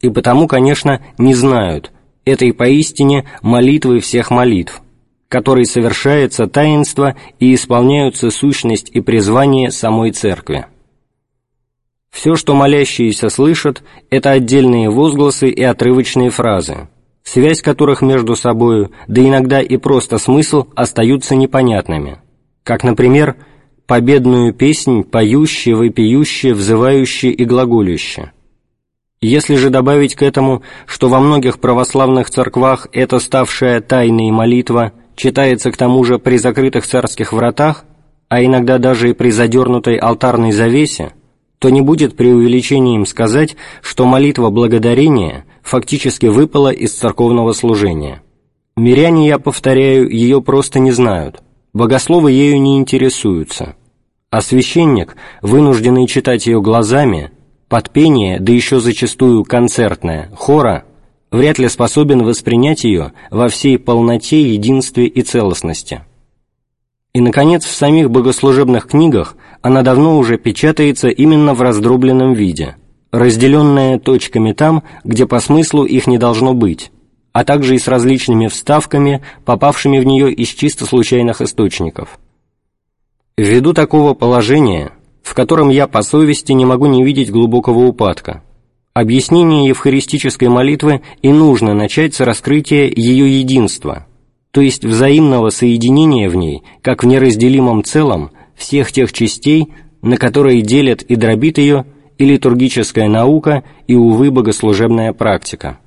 и потому, конечно, не знают этой поистине молитвы всех молитв, которой совершается таинство и исполняются сущность и призвание самой Церкви. Все, что молящиеся слышат, это отдельные возгласы и отрывочные фразы, связь которых между собою, да иногда и просто смысл остаются непонятными, как, например, победную песнь, поющие, вопиющие, взывающие и глаголющие. Если же добавить к этому, что во многих православных церквах эта ставшая тайной молитва читается к тому же при закрытых царских вратах, а иногда даже и при задернутой алтарной завесе, то не будет преувеличением сказать, что молитва благодарения фактически выпала из церковного служения. Миряне, я повторяю, ее просто не знают, богословы ею не интересуются, а священник, вынужденный читать ее глазами, под пение, да еще зачастую концертное, хора, вряд ли способен воспринять ее во всей полноте, единстве и целостности. И, наконец, в самих богослужебных книгах она давно уже печатается именно в раздробленном виде, разделенная точками там, где по смыслу их не должно быть, а также и с различными вставками, попавшими в нее из чисто случайных источников. Ввиду такого положения, в котором я по совести не могу не видеть глубокого упадка, объяснение евхаристической молитвы и нужно начать с раскрытия ее единства – то есть взаимного соединения в ней, как в неразделимом целом, всех тех частей, на которые делят и дробит ее и литургическая наука, и, увы, богослужебная практика.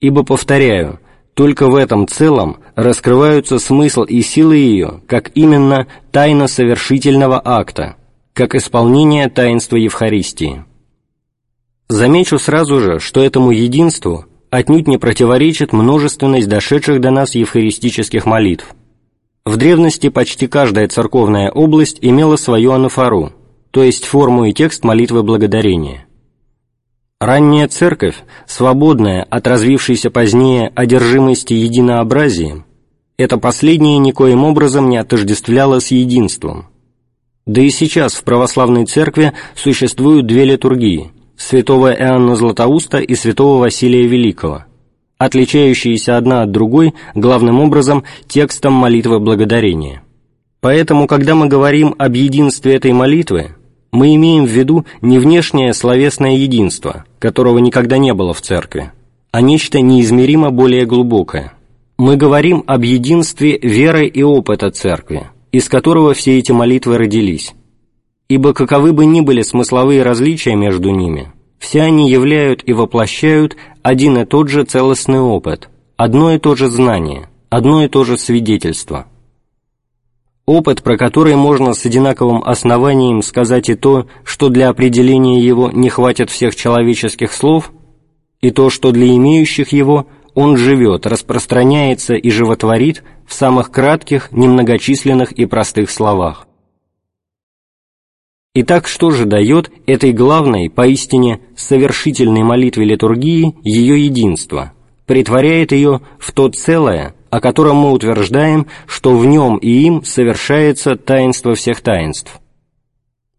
Ибо, повторяю, только в этом целом раскрываются смысл и силы ее, как именно тайна совершительного акта, как исполнение таинства Евхаристии. Замечу сразу же, что этому единству отнюдь не противоречит множественность дошедших до нас евхаристических молитв. В древности почти каждая церковная область имела свою анафору, то есть форму и текст молитвы благодарения. Ранняя церковь, свободная от развившейся позднее одержимости единообразием, это последнее никоим образом не отождествляло с единством. Да и сейчас в православной церкви существуют две литургии – святого Иоанна Златоуста и святого Василия Великого, отличающиеся одна от другой главным образом текстом молитвы благодарения. Поэтому, когда мы говорим об единстве этой молитвы, мы имеем в виду не внешнее словесное единство, которого никогда не было в церкви, а нечто неизмеримо более глубокое. Мы говорим об единстве веры и опыта церкви, из которого все эти молитвы родились ибо каковы бы ни были смысловые различия между ними, все они являют и воплощают один и тот же целостный опыт, одно и то же знание, одно и то же свидетельство. Опыт, про который можно с одинаковым основанием сказать и то, что для определения его не хватит всех человеческих слов, и то, что для имеющих его он живет, распространяется и животворит в самых кратких, немногочисленных и простых словах. Итак, что же дает этой главной, поистине совершительной молитве литургии ее единство, притворяет ее в то целое, о котором мы утверждаем, что в нем и им совершается таинство всех таинств.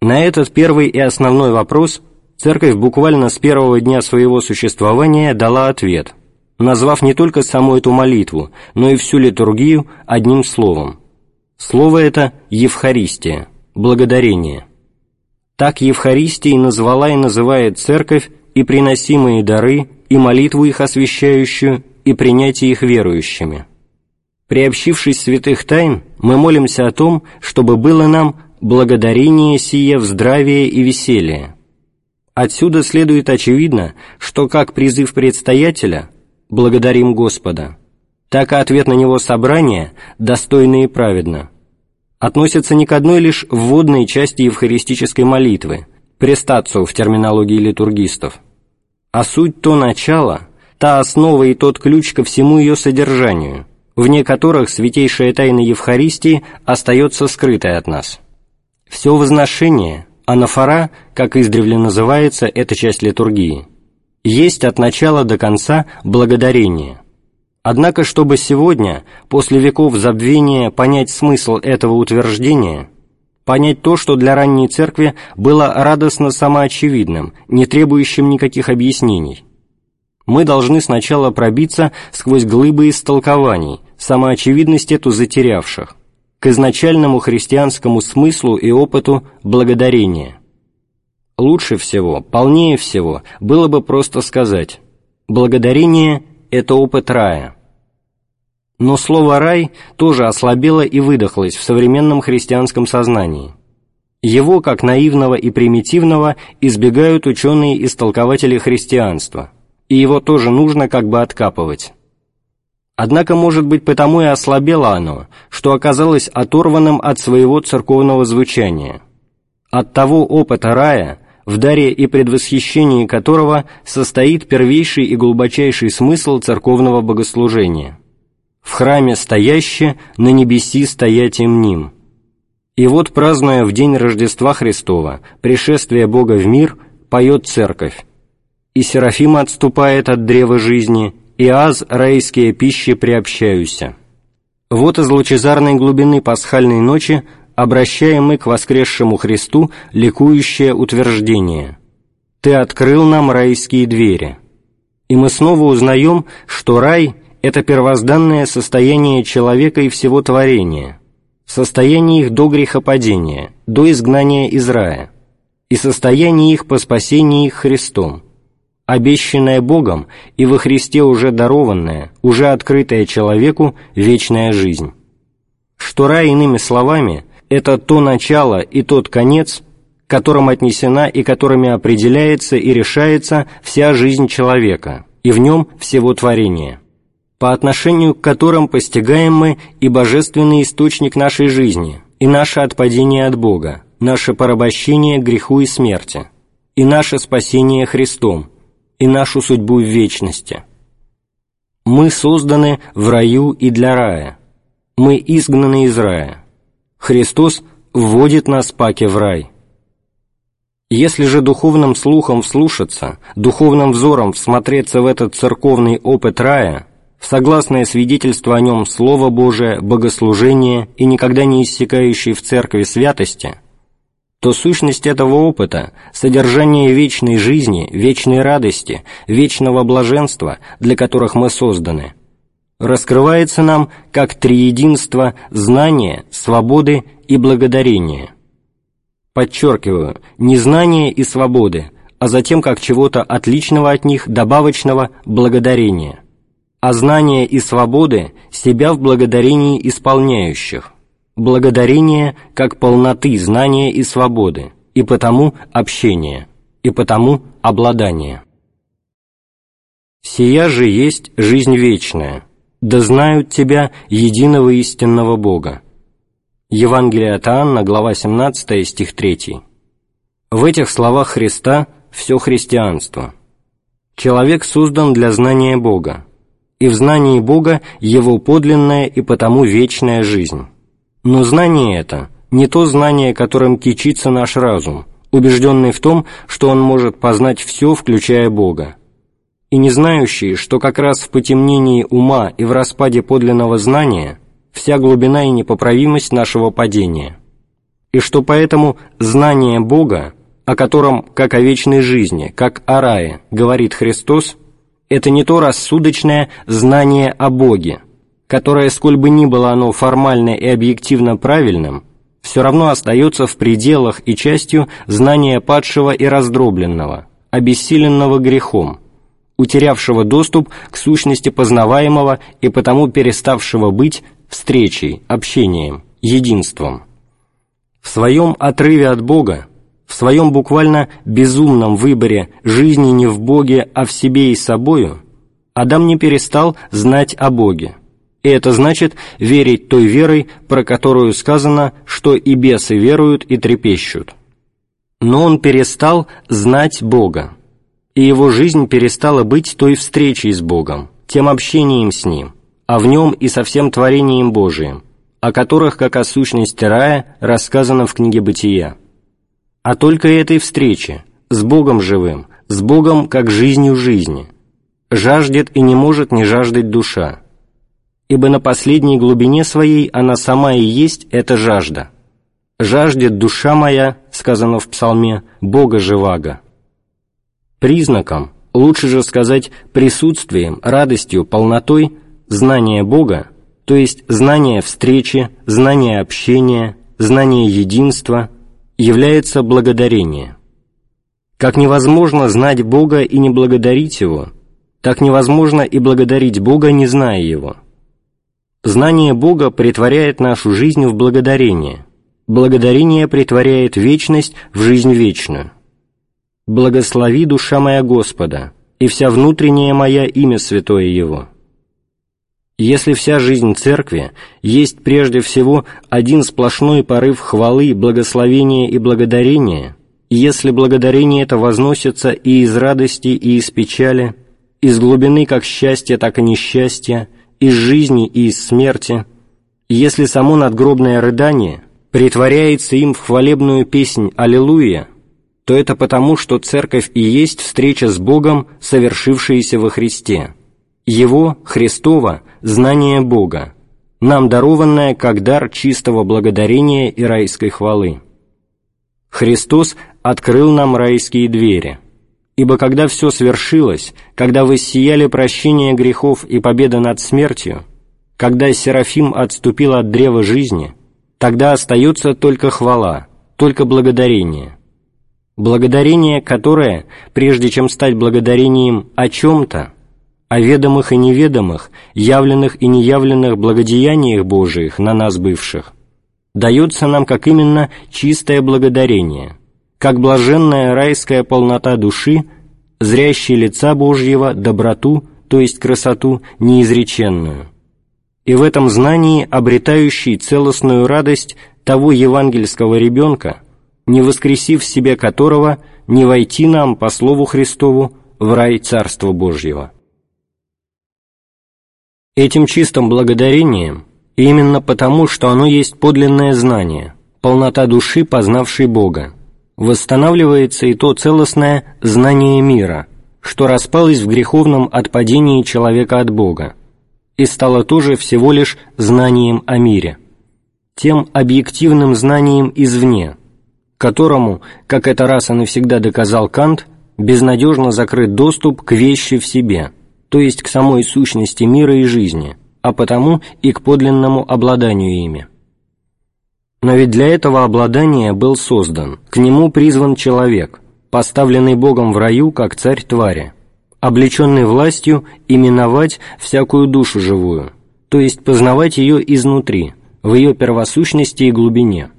На этот первый и основной вопрос Церковь буквально с первого дня своего существования дала ответ, назвав не только саму эту молитву, но и всю литургию одним словом. Слово это «Евхаристия», «благодарение». Так Евхаристией назвала и называет Церковь и приносимые дары, и молитву их освящающую, и принятие их верующими. Приобщившись святых тайн, мы молимся о том, чтобы было нам благодарение сие в здравие и веселье. Отсюда следует очевидно, что как призыв предстоятеля «благодарим Господа», так и ответ на него собрания «достойно и праведно» относятся не к одной лишь вводной части евхаристической молитвы, престацию в терминологии литургистов, а суть то начало, та основа и тот ключ ко всему ее содержанию, вне которых святейшая тайна Евхаристии остается скрытой от нас. Все возношение, анафора, как издревле называется эта часть литургии, есть от начала до конца благодарение. Однако, чтобы сегодня, после веков забвения, понять смысл этого утверждения, понять то, что для ранней церкви было радостно самоочевидным, не требующим никаких объяснений, мы должны сначала пробиться сквозь глыбы истолкований, самоочевидность эту затерявших, к изначальному христианскому смыслу и опыту благодарения. Лучше всего, полнее всего, было бы просто сказать «благодарение – это опыт рая». Но слово «рай» тоже ослабело и выдохлось в современном христианском сознании. Его, как наивного и примитивного, избегают ученые-истолкователи христианства, и его тоже нужно как бы откапывать. Однако, может быть, потому и ослабело оно, что оказалось оторванным от своего церковного звучания, от того опыта рая, в даре и предвосхищении которого состоит первейший и глубочайший смысл церковного богослужения. «В храме стояще, на небеси стоятием ним». И вот, празднуя в день Рождества Христова, пришествие Бога в мир, поет Церковь. И Серафим отступает от древа жизни, и аз райские пищи приобщаюся». Вот из лучезарной глубины пасхальной ночи обращаем мы к воскресшему Христу ликующее утверждение «Ты открыл нам райские двери». И мы снова узнаем, что рай – это первозданное состояние человека и всего творения, состояние их до грехопадения, до изгнания из рая, и состояние их по спасении их Христом, обещанная Богом и во Христе уже дарованная, уже открытая человеку вечная жизнь. Что рай, иными словами, это то начало и тот конец, которым отнесена и которыми определяется и решается вся жизнь человека, и в нем всего творения, по отношению к которым постигаем мы и божественный источник нашей жизни, и наше отпадение от Бога, наше порабощение греху и смерти, и наше спасение Христом, и нашу судьбу в вечности. Мы созданы в раю и для рая. Мы изгнаны из рая. Христос вводит нас паки в рай. Если же духовным слухом вслушаться, духовным взором всмотреться в этот церковный опыт рая, в согласное свидетельство о нем Слово Божие, богослужение и никогда не иссякающей в церкви святости – то сущность этого опыта, содержание вечной жизни, вечной радости, вечного блаженства, для которых мы созданы, раскрывается нам как триединство знания, свободы и благодарения. Подчеркиваю, не знания и свободы, а затем как чего-то отличного от них, добавочного благодарения, а знания и свободы себя в благодарении исполняющих, благодарение как полноты знания и свободы, и потому общение, и потому обладание. «Сия же есть жизнь вечная, да знают Тебя, единого истинного Бога». Евангелие от Иоанна, глава 17, стих 3. В этих словах Христа все христианство. Человек создан для знания Бога, и в знании Бога его подлинная и потому вечная жизнь. Но знание это не то знание, которым кичится наш разум, убежденный в том, что он может познать все, включая Бога. И не знающие, что как раз в потемнении ума и в распаде подлинного знания вся глубина и непоправимость нашего падения, и что поэтому знание Бога, о котором, как о вечной жизни, как о рае, говорит Христос, это не то рассудочное знание о Боге, которое, сколь бы ни было оно формально и объективно правильным, все равно остается в пределах и частью знания падшего и раздробленного, обессиленного грехом, утерявшего доступ к сущности познаваемого и потому переставшего быть встречей, общением, единством. В своем отрыве от Бога, в своем буквально безумном выборе жизни не в Боге, а в себе и собою, Адам не перестал знать о Боге. И это значит верить той верой, про которую сказано, что и бесы веруют и трепещут. Но он перестал знать Бога, и его жизнь перестала быть той встречей с Богом, тем общением с Ним, а в нем и со всем творением Божиим, о которых, как о сущности рая, рассказано в книге «Бытия». А только этой встречи, с Богом живым, с Богом как жизнью жизни, жаждет и не может не жаждать душа, ибо на последней глубине своей она сама и есть эта жажда. «Жаждет душа моя», сказано в псалме, «Бога живаго». Признаком, лучше же сказать присутствием, радостью, полнотой знания Бога, то есть знание встречи, знание общения, знание единства, является благодарение. Как невозможно знать Бога и не благодарить Его, так невозможно и благодарить Бога, не зная Его. Знание Бога притворяет нашу жизнь в благодарение. Благодарение притворяет вечность в жизнь вечную. «Благослови, душа моя Господа, и вся внутренняя моя имя святое Его». Если вся жизнь Церкви есть прежде всего один сплошной порыв хвалы, благословения и благодарения, если благодарение это возносится и из радости, и из печали, из глубины как счастья, так и несчастья, из жизни и из смерти, если само надгробное рыдание притворяется им в хвалебную песнь «Аллилуйя», то это потому, что Церковь и есть встреча с Богом, совершившаяся во Христе. Его, Христова, знание Бога, нам дарованное как дар чистого благодарения и райской хвалы. Христос открыл нам райские двери, ибо когда все свершилось, когда воссияли прощение грехов и победа над смертью, когда Серафим отступил от древа жизни, тогда остается только хвала, только благодарение – благодарение которое, прежде чем стать благодарением о чем-то, о ведомых и неведомых, явленных и неявленных благодеяниях Божиих на нас бывших, дается нам как именно чистое благодарение, как блаженная райская полнота души, зрящей лица Божьего доброту, то есть красоту неизреченную, и в этом знании обретающий целостную радость того евангельского ребенка, не воскресив в себе которого, не войти нам, по Слову Христову, в рай Царства Божьего. Этим чистым благодарением, именно потому, что оно есть подлинное знание, полнота души, познавшей Бога, восстанавливается и то целостное знание мира, что распалось в греховном отпадении человека от Бога, и стало тоже всего лишь знанием о мире, тем объективным знанием извне – которому, как это раз и навсегда доказал Кант, безнадежно закрыт доступ к вещи в себе, то есть к самой сущности мира и жизни, а потому и к подлинному обладанию ими. Но ведь для этого обладания был создан, к нему призван человек, поставленный Богом в раю как царь твари, облеченный властью именовать всякую душу живую, то есть познавать ее изнутри, в ее первосущности и глубине –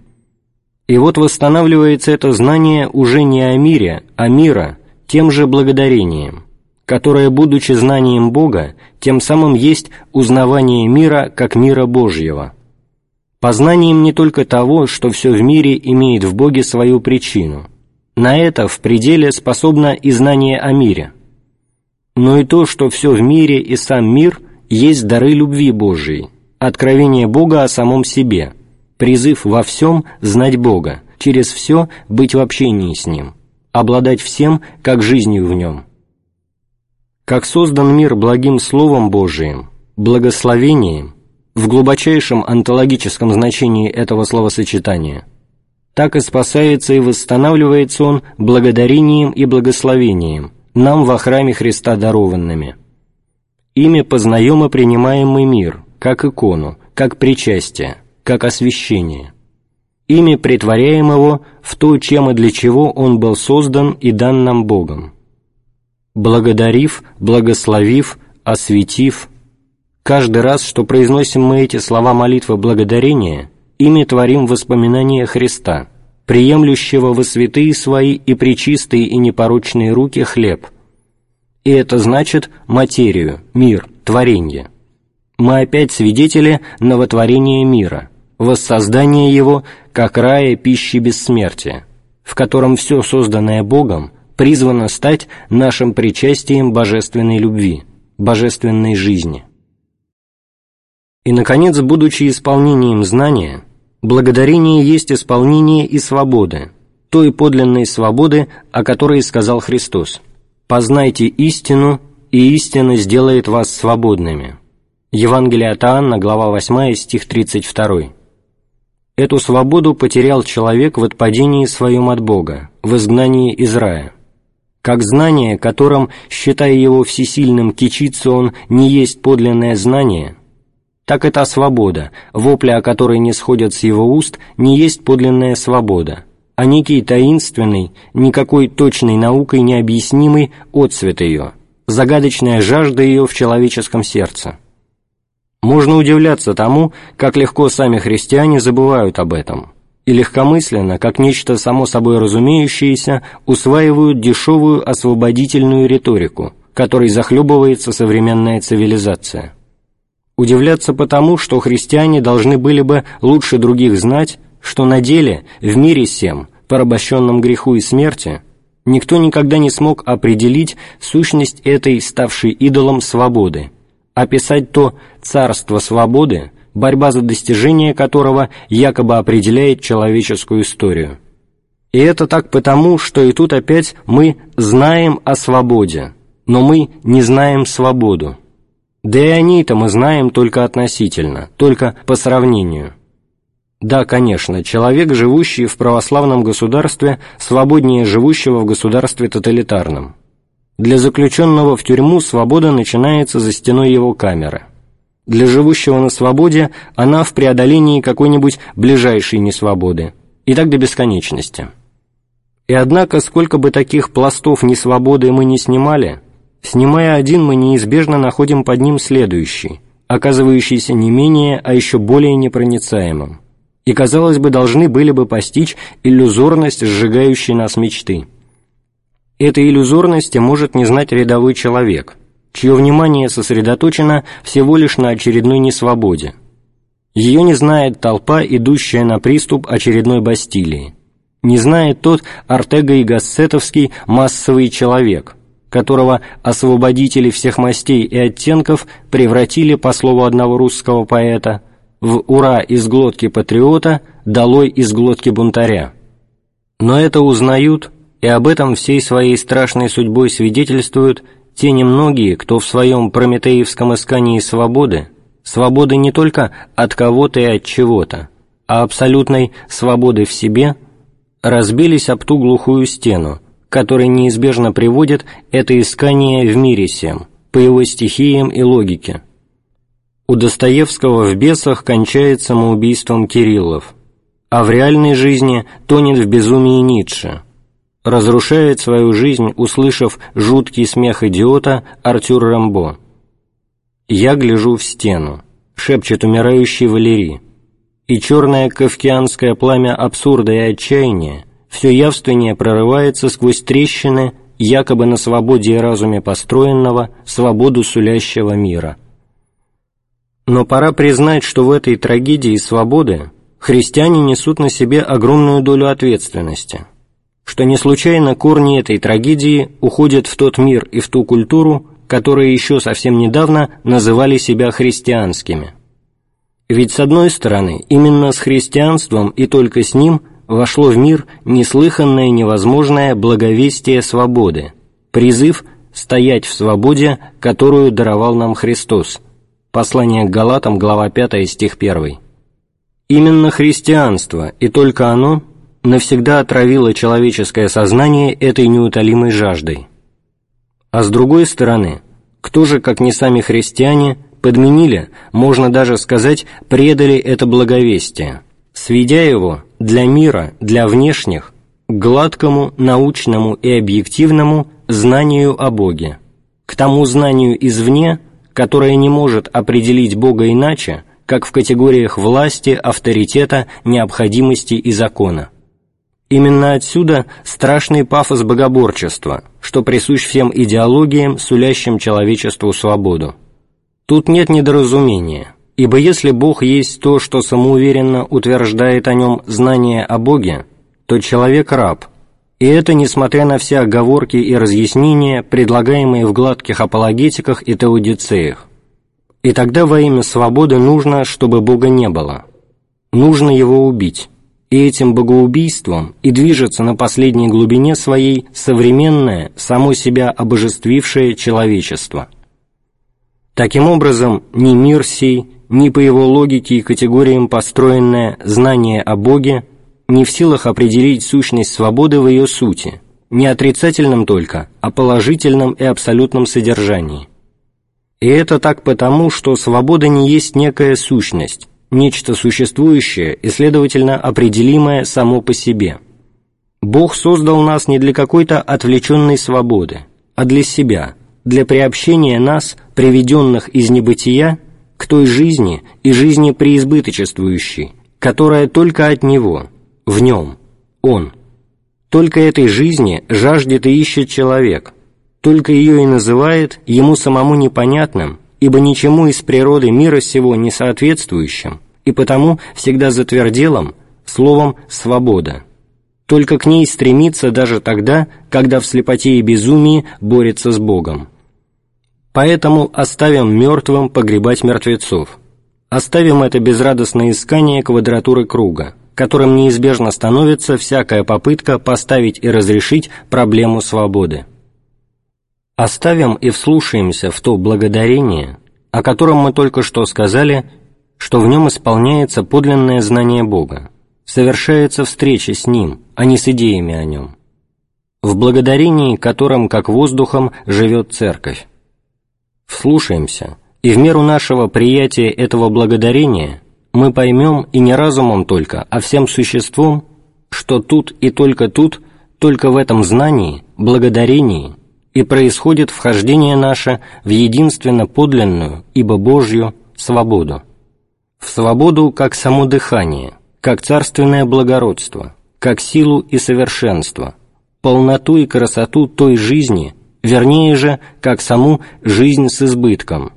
и вот восстанавливается это знание уже не о мире, а мира, тем же благодарением, которое, будучи знанием Бога, тем самым есть узнавание мира как мира Божьего. Познанием не только того, что все в мире имеет в Боге свою причину. На это в пределе способно и знание о мире. Но и то, что все в мире и сам мир есть дары любви Божией, откровение Бога о самом себе – призыв во всем знать Бога, через все быть в общении с Ним, обладать всем, как жизнью в Нем. Как создан мир благим Словом Божиим, благословением, в глубочайшем онтологическом значении этого словосочетания, так и спасается и восстанавливается он благодарением и благословением, нам во храме Христа дарованными. Ими познаем и принимаем мы мир, как икону, как причастие, как освящение. Ими притворяем его в то, чем и для чего он был создан и дан нам Богом благодарив, благословив, осветив. Каждый раз, что произносим мы эти слова молитвы благодарения, ими творим воспоминания Христа, приемлющего во святые свои и причистые и непорочные руки хлеб. И это значит материю, мир, творение. Мы опять свидетели новотворения мира, воссоздания его как рая пищи бессмертия, в котором все созданное Богом призвано стать нашим причастием божественной любви, божественной жизни. И, наконец, будучи исполнением знания, благодарение есть исполнение и свободы, той подлинной свободы, о которой сказал Христос «Познайте истину, и истина сделает вас свободными». Евангелие от Иоанна, глава 8, стих 32. Эту свободу потерял человек в отпадении своем от Бога, в изгнании из рая как знание, которым, считая его всесильным, кичится он, не есть подлинное знание, так это свобода, вопли о которой не сходят с его уст, не есть подлинная свобода, а некий таинственный, никакой точной наукой необъяснимый отцвет ее, загадочная жажда ее в человеческом сердце. Можно удивляться тому, как легко сами христиане забывают об этом – и легкомысленно, как нечто само собой разумеющееся, усваивают дешевую освободительную риторику, которой захлебывается современная цивилизация. Удивляться потому, что христиане должны были бы лучше других знать, что на деле, в мире всем, порабощенном греху и смерти, никто никогда не смог определить сущность этой, ставшей идолом свободы, описать то «царство свободы», борьба за достижение которого якобы определяет человеческую историю. И это так потому, что и тут опять мы знаем о свободе, но мы не знаем свободу. Да и о ней-то мы знаем только относительно, только по сравнению. Да, конечно, человек, живущий в православном государстве, свободнее живущего в государстве тоталитарном. Для заключенного в тюрьму свобода начинается за стеной его камеры – для живущего на свободе она в преодолении какой-нибудь ближайшей несвободы, и так до бесконечности. И однако, сколько бы таких пластов несвободы мы не снимали, снимая один, мы неизбежно находим под ним следующий, оказывающийся не менее, а еще более непроницаемым, и, казалось бы, должны были бы постичь иллюзорность, сжигающей нас мечты. Этой иллюзорности может не знать рядовой человек – чье внимание сосредоточено всего лишь на очередной несвободе. Ее не знает толпа, идущая на приступ очередной Бастилии. Не знает тот Артега и Гассетовский массовый человек, которого освободители всех мастей и оттенков превратили, по слову одного русского поэта, в «ура» из глотки патриота, «долой» из глотки бунтаря. Но это узнают, и об этом всей своей страшной судьбой свидетельствуют те немногие, кто в своем прометеевском искании свободы, свободы не только от кого-то и от чего-то, а абсолютной свободы в себе, разбились об ту глухую стену, которая неизбежно приводит это искание в мире всем, по его стихиям и логике. У Достоевского в «Бесах» кончает самоубийством Кириллов, а в реальной жизни тонет в безумии Ницше – разрушает свою жизнь, услышав жуткий смех идиота Артюр Рамбо. «Я гляжу в стену», — шепчет умирающий Валерий, и черное кавкианское пламя абсурда и отчаяния все явственнее прорывается сквозь трещины, якобы на свободе и разуме построенного, свободу сулящего мира. Но пора признать, что в этой трагедии свободы христиане несут на себе огромную долю ответственности – что не случайно корни этой трагедии уходят в тот мир и в ту культуру, которые еще совсем недавно называли себя христианскими. Ведь, с одной стороны, именно с христианством и только с ним вошло в мир неслыханное невозможное благовестие свободы, призыв стоять в свободе, которую даровал нам Христос. Послание к Галатам, глава 5, стих 1. Именно христианство, и только оно, навсегда отравило человеческое сознание этой неутолимой жаждой. А с другой стороны, кто же, как не сами христиане, подменили, можно даже сказать, предали это благовестие, сведя его для мира, для внешних, к гладкому, научному и объективному знанию о Боге, к тому знанию извне, которое не может определить Бога иначе, как в категориях власти, авторитета, необходимости и закона. Именно отсюда страшный пафос богоборчества, что присущ всем идеологиям, сулящим человечеству свободу. Тут нет недоразумения, ибо если Бог есть то, что самоуверенно утверждает о нем знание о Боге, то человек раб, и это несмотря на все оговорки и разъяснения, предлагаемые в гладких апологетиках и теодицеях. И тогда во имя свободы нужно, чтобы Бога не было. Нужно его убить, и этим богоубийством и движется на последней глубине своей современное, само себя обожествившее человечество – Таким образом, ни мир сей, ни по его логике и категориям построенное знание о Боге не в силах определить сущность свободы в ее сути, не отрицательном только, а положительном и абсолютном содержании. И это так потому, что свобода не есть некая сущность, нечто существующее и, следовательно, определимое само по себе. Бог создал нас не для какой-то отвлеченной свободы, а для себя – для приобщения нас, приведенных из небытия, к той жизни и жизни преизбыточествующей, которая только от Него, в Нем, Он. Только этой жизни жаждет и ищет человек, только ее и называет ему самому непонятным, ибо ничему из природы мира сего не соответствующим, и потому всегда затверделым словом «свобода». Только к ней стремится даже тогда, когда в слепоте и безумии борется с Богом. Поэтому оставим мертвым погребать мертвецов. Оставим это безрадостное искание квадратуры круга, которым неизбежно становится всякая попытка поставить и разрешить проблему свободы. Оставим и вслушаемся в то благодарение, о котором мы только что сказали, что в нем исполняется подлинное знание Бога, совершается встреча с Ним, а не с идеями о Нем. В благодарении, которым, как воздухом, живет Церковь. Вслушаемся, и в меру нашего приятия этого благодарения мы поймем и не разумом только, а всем существом, что тут и только тут, только в этом знании, благодарении, и происходит вхождение наше в единственно подлинную, ибо Божью, свободу. В свободу как само дыхание, как царственное благородство, как силу и совершенство, полноту и красоту той жизни, вернее же, как саму жизнь с избытком,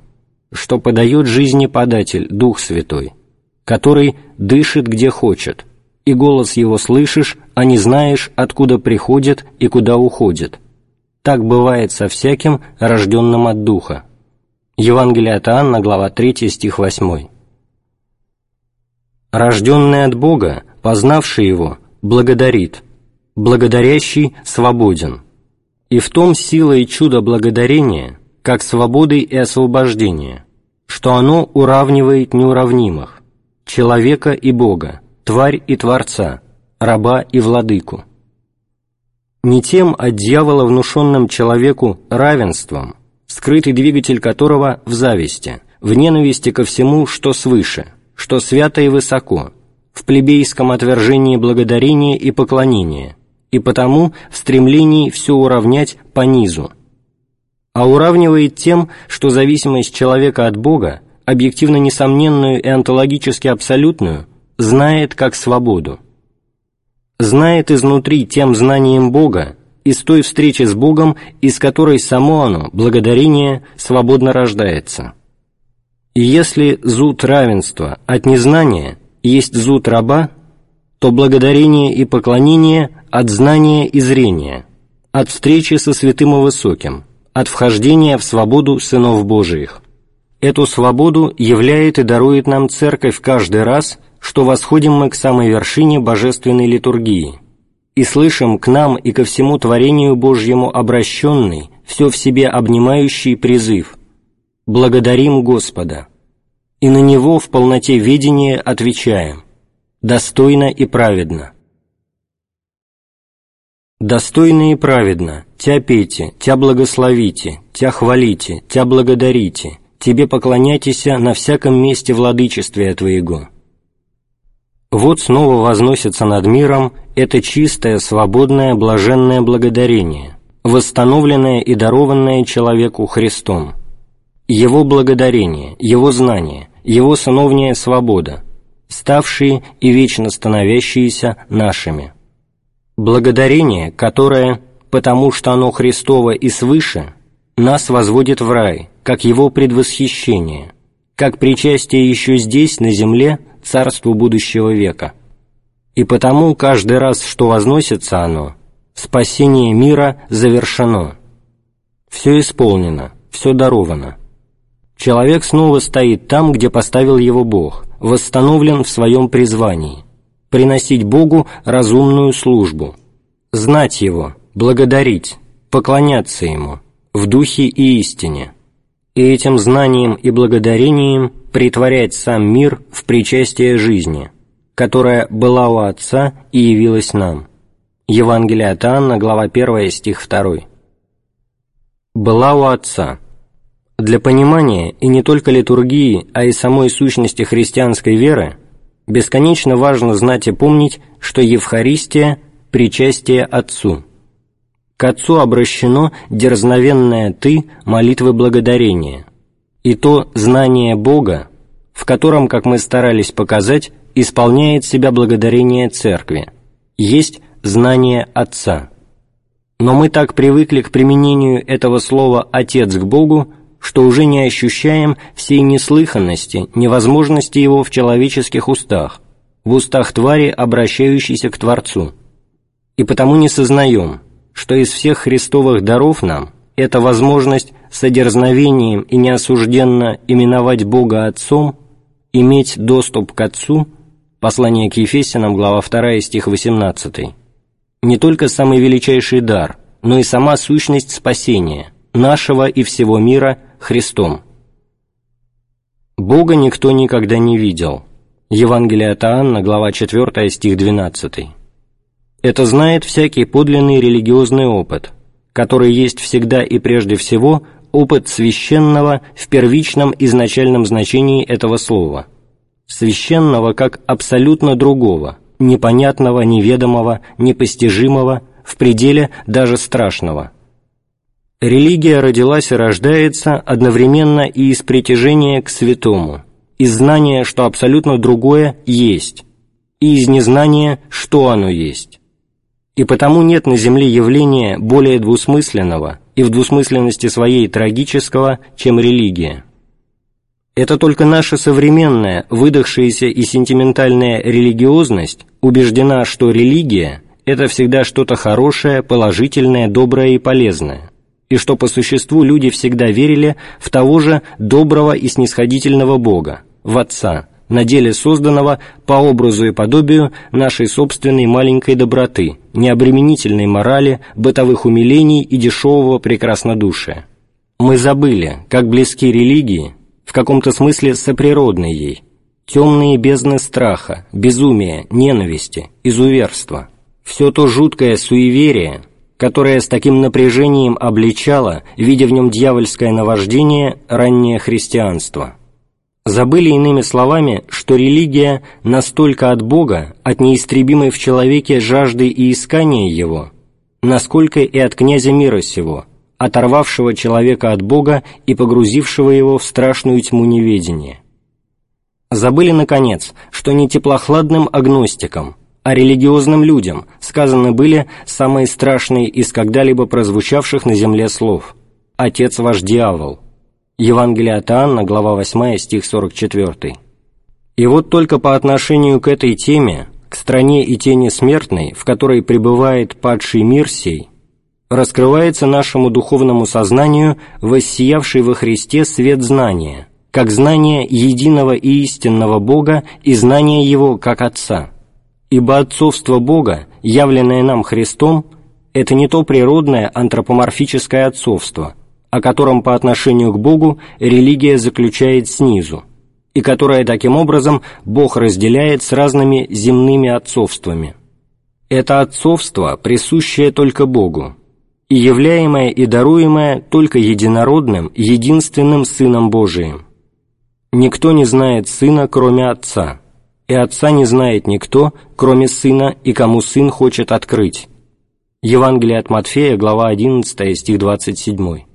что подает жизни податель, Дух Святой, который дышит где хочет, и голос его слышишь, а не знаешь, откуда приходит и куда уходит. Так бывает со всяким, рожденным от Духа. Евангелие от Иоанна, глава 3, стих 8. Рожденный от Бога, познавший Его, благодарит, благодарящий свободен и в том сила и чудо благодарения, как свободы и освобождения, что оно уравнивает неуравнимых, человека и Бога, тварь и Творца, раба и владыку. Не тем от дьявола внушенным человеку равенством, скрытый двигатель которого в зависти, в ненависти ко всему, что свыше, что свято и высоко, в плебейском отвержении благодарения и поклонения – и потому в стремлении все уравнять по низу, а уравнивает тем, что зависимость человека от Бога, объективно несомненную и онтологически абсолютную, знает как свободу. Знает изнутри тем знанием Бога, из той встречи с Богом, из которой само оно, благодарение, свободно рождается. И если зуд равенства от незнания есть зуд раба, то благодарение и поклонение от знания и зрения, от встречи со святым и высоким, от вхождения в свободу сынов Божиих. Эту свободу являет и дарует нам Церковь каждый раз, что восходим мы к самой вершине божественной литургии. И слышим к нам и ко всему творению Божьему обращенный, все в себе обнимающий призыв. «Благодарим Господа» и на него в полноте ведения отвечаем. «Достойно и праведно». «Достойно и праведно, Тя пейте, Тя благословите, Тя хвалите, Тя благодарите, Тебе поклоняйтесь на всяком месте владычествия Твоего». Вот снова возносится над миром это чистое, свободное, блаженное благодарение, восстановленное и дарованное человеку Христом. Его благодарение, его знание, его сыновняя свобода, ставшие и вечно становящиеся нашими. Благодарение, которое, потому что оно Христово и свыше, нас возводит в рай, как его предвосхищение, как причастие еще здесь, на земле, царству будущего века. И потому каждый раз, что возносится оно, спасение мира завершено. Все исполнено, все даровано. Человек снова стоит там, где поставил его Бог, восстановлен в своем призвании, приносить Богу разумную службу, знать Его, благодарить, поклоняться Ему в духе и истине, и этим знанием и благодарением притворять сам мир в причастие жизни, которая была у Отца и явилась нам. Евангелие от Анна, глава 1, стих 2. «Была у Отца». Для понимания и не только литургии, а и самой сущности христианской веры бесконечно важно знать и помнить, что Евхаристия – причастие Отцу. К Отцу обращено дерзновенное «ты» молитвы благодарения, и то знание Бога, в котором, как мы старались показать, исполняет себя благодарение Церкви, есть знание Отца. Но мы так привыкли к применению этого слова «Отец» к Богу, что уже не ощущаем всей неслыханности, невозможности его в человеческих устах, в устах твари, обращающейся к Творцу. И потому не сознаем, что из всех христовых даров нам эта возможность с одерзновением и неосужденно именовать Бога Отцом, иметь доступ к Отцу, послание к Ефесянам, глава 2, стих 18, не только самый величайший дар, но и сама сущность спасения, нашего и всего мира Христом. Бога никто никогда не видел. Евангелие от Иоанна, глава 4, стих 12. Это знает всякий подлинный религиозный опыт, который есть всегда и прежде всего опыт священного в первичном изначальном значении этого слова, священного как абсолютно другого, непонятного, неведомого, непостижимого, в пределе даже страшного. Религия родилась и рождается одновременно и из притяжения к святому, из знания, что абсолютно другое есть, и из незнания, что оно есть и потому нет на Земле явления более двусмысленного и в двусмысленности своей трагического, чем религия. Это только наша современная, выдохшаяся и сентиментальная религиозность убеждена, что религия – это всегда что-то хорошее, положительное, доброе и полезное, и что по существу люди всегда верили в того же доброго и снисходительного Бога, в Отца, на деле созданного по образу и подобию нашей собственной маленькой доброты, необременительной морали, бытовых умилений и дешевого прекраснодушия. Мы забыли, как близки религии, в каком-то смысле соприродны ей, темные бездны страха, безумия, ненависти, изуверства, все то жуткое суеверие, которое с таким напряжением обличало, видя в нем дьявольское наваждение, раннее христианство – забыли иными словами, что религия настолько от Бога, от неистребимой в человеке жажды и искания Его, насколько и от князя мира сего, оторвавшего человека от Бога и погрузившего его в страшную тьму неведения. Забыли, наконец, что не теплохладным агностикам, а религиозным людям сказаны были самые страшные из когда-либо прозвучавших на земле слов «Отец ваш дьявол», Евангелие от Иоанна, глава 8, стих 44. И вот только по отношению к этой теме, к стране и тени смертной, в которой пребывает падший мир сей, раскрывается нашему духовному сознанию воссиявший во Христе свет знания, как знание единого и истинного Бога и знание Его как Отца. Ибо отцовство Бога, явленное нам Христом, это не то природное антропоморфическое отцовство, о котором по отношению к Богу религия заключает снизу, и которое таким образом Бог разделяет с разными земными отцовствами. Это отцовство, присущее только Богу, и являемое и даруемое только единородным, единственным Сыном Божиим. Никто не знает Сына, кроме Отца, и Отца не знает никто, кроме Сына, и кому Сын хочет открыть. Евангелие от Матфея, глава 11, стих 27.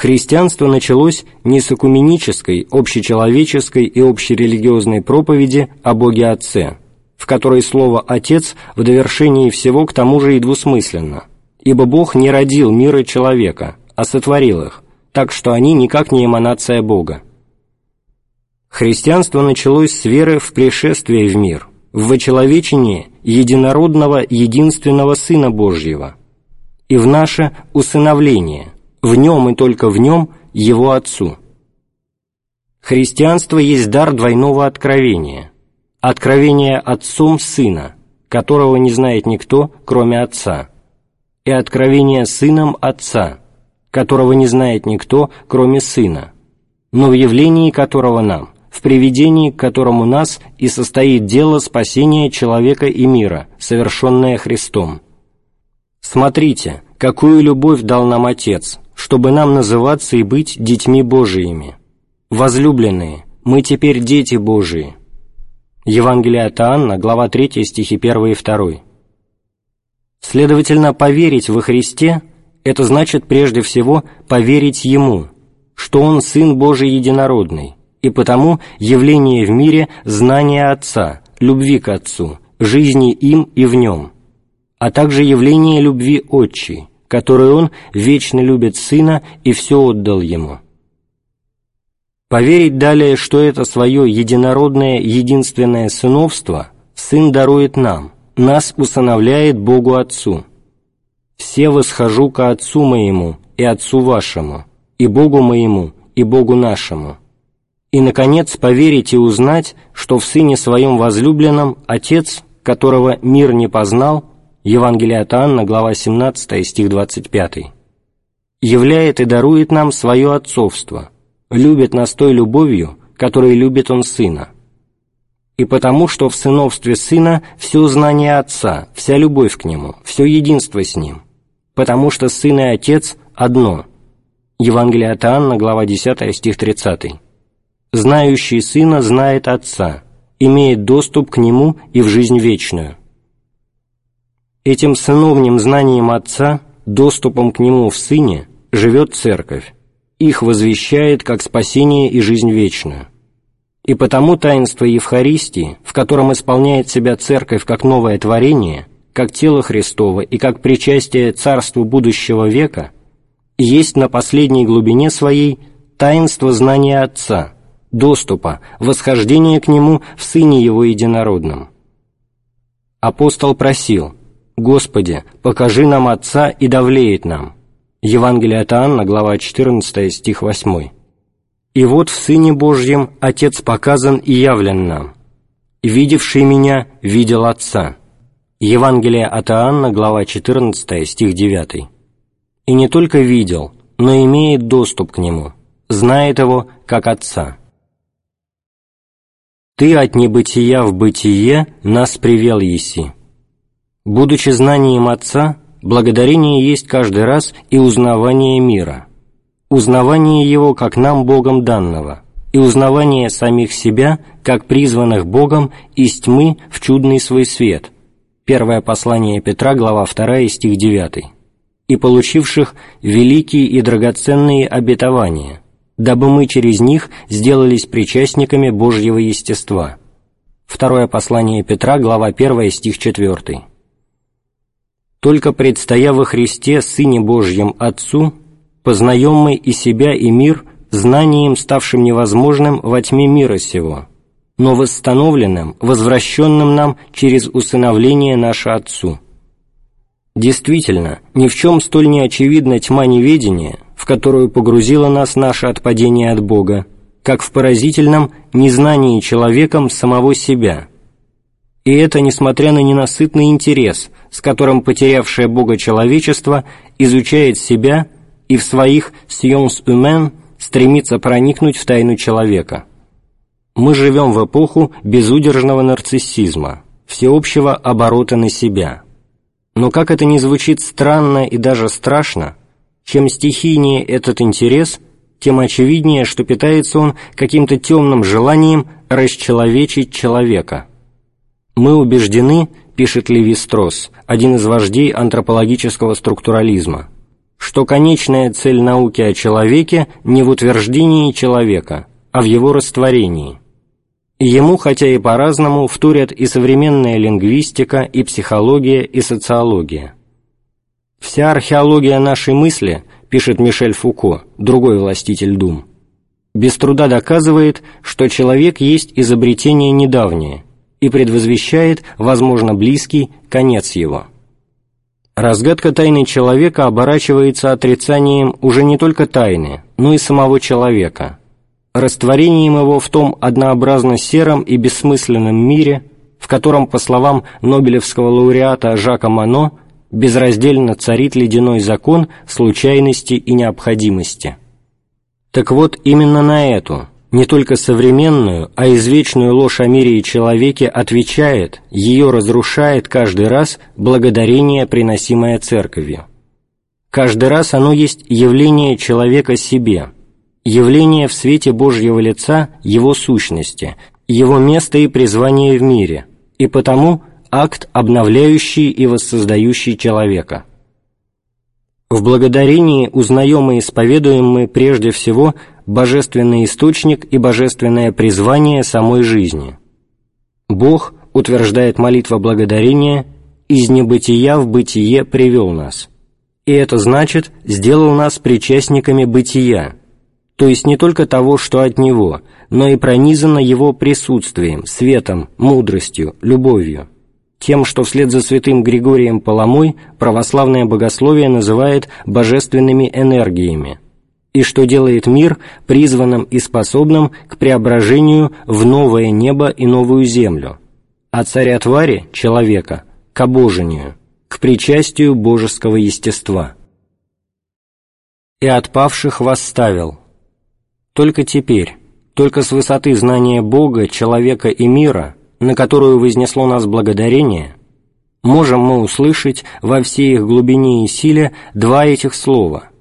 Христианство началось не с экуменической, общечеловеческой и общерелигиозной проповеди о Боге Отце, в которой слово «Отец» в довершении всего к тому же и двусмысленно, ибо Бог не родил мир и человека, а сотворил их, так что они никак не эманация Бога. Христианство началось с веры в пришествие в мир, в вочеловечение единородного единственного Сына Божьего и в наше усыновление, в нем и только в нем Его Отцу. Христианство есть дар двойного откровения, откровение Отцом Сына, которого не знает никто, кроме Отца, и откровение Сыном Отца, которого не знает никто, кроме Сына, но в явлении которого нам, в приведении к которому нас и состоит дело спасения человека и мира, совершенное Христом. Смотрите, какую любовь дал нам Отец, чтобы нам называться и быть детьми Божиими. Возлюбленные, мы теперь дети Божии. Евангелие от Иоанна, глава 3, стихи 1 и 2. Следовательно, поверить во Христе – это значит прежде всего поверить Ему, что Он Сын Божий Единородный, и потому явление в мире знания Отца, любви к Отцу, жизни им и в нем, а также явление любви Отчей, которую Он вечно любит Сына и все отдал Ему. Поверить далее, что это свое единородное единственное сыновство Сын дарует нам, нас усыновляет Богу Отцу. «Все восхожу ко Отцу моему и Отцу вашему, и Богу моему, и Богу нашему» и, наконец, поверить и узнать, что в Сыне Своем возлюбленном Отец, которого мир не познал, Евангелие от Анна, глава 17, стих 25, являет и дарует нам свое отцовство, любит нас той любовью, которой любит Он Сына. И потому, что в сыновстве Сына все знание Отца, вся любовь к Нему, все единство с Ним, потому что Сын и Отец одно. Евангелие от Анна, глава 10, стих 30 знающий Сына знает Отца, имеет доступ к Нему и в жизнь вечную. Этим сыновним знанием Отца, доступом к Нему в Сыне, живет Церковь, их возвещает как спасение и жизнь вечную. И потому таинство Евхаристии, в котором исполняет себя Церковь как новое творение, как тело Христово и как причастие Царству будущего века, есть на последней глубине своей таинство знания Отца – доступа, восхождения к Нему в Сыне Его Единородном. Апостол просил, «Господи, покажи нам Отца и давлеет нам». Евангелие от Анна, глава 14, стих 8. «И вот в Сыне Божьем Отец показан и явлен нам. Видевший Меня видел Отца». Евангелие от Иоанна, глава 14, стих 9. «И не только видел, но имеет доступ к Нему, знает Его как Отца». Ты от небытия в бытие нас привел еси. Будучи знанием Отца, благодарение есть каждый раз и узнавание мира, узнавание его как нам Богом данного, и узнавание самих себя, как призванных Богом из тьмы в чудный свой свет. Первое послание Петра, глава 2, стих 9. И получивших великие и драгоценные обетования – дабы мы через них сделались причастниками Божьего естества». Второе послание Петра, глава 1, стих 4. «Только предстоя во Христе, Сыне Божьем Отцу, познаем мы и себя, и мир знанием, ставшим невозможным во тьме мира сего, но восстановленным, возвращенным нам через усыновление наше Отцу». Действительно, ни в чем столь неочевидна тьма неведения – в которую погрузило нас наше отпадение от Бога, как в поразительном незнании человеком самого себя. И это несмотря на ненасытный интерес, с которым потерявшее Бога человечество изучает себя и в своих «science humaine» стремится проникнуть в тайну человека. Мы живем в эпоху безудержного нарциссизма, всеобщего оборота на себя. Но как это ни звучит странно и даже страшно, чем стихийнее этот интерес, тем очевиднее, что питается он каким-то темным желанием расчеловечить человека. Мы убеждены, пишет Леви Стросс, один из вождей антропологического структурализма, что конечная цель науки о человеке не в утверждении человека, а в его растворении. ему, хотя и по-разному, вторят и современная лингвистика, и психология, и социология. «Вся археология нашей мысли, — пишет Мишель Фуко, другой властитель дум, — без труда доказывает, что человек есть изобретение недавнее и предвозвещает, возможно, близкий конец его». Разгадка тайны человека оборачивается отрицанием уже не только тайны, но и самого человека, растворением его в том однообразно сером и бессмысленном мире, в котором, по словам Нобелевского лауреата Жака Мано, безраздельно царит ледяной закон случайности и необходимости. Так вот, именно на эту, не только современную, а извечную ложь о мире и человеке отвечает, ее разрушает каждый раз благодарение, приносимое Церковью. Каждый раз оно есть явление человека себе, явление в свете Божьего лица, его сущности, его место и призвание в мире, и потому акт, обновляющий и воссоздающий человека. В благодарении узнаем и исповедуем мы прежде всего божественный источник и божественное призвание самой жизни. Бог, утверждает молитва благодарения, из небытия в бытие привел нас. И это значит, сделал нас причастниками бытия, то есть не только того, что от Него, но и пронизано Его присутствием, светом, мудростью, любовью. Тем, что вслед за святым Григорием Паламой православное богословие называет божественными энергиями – и что делает мир призванным и способным к преображению в новое небо и новую землю, а царя твари, человека, к обожению, к причастию божеского естества. «И отпавших восставил». Только теперь, только с высоты знания Бога, человека и мира, на которую вознесло нас благодарение, можем мы услышать во всей их глубине и силе два этих слова –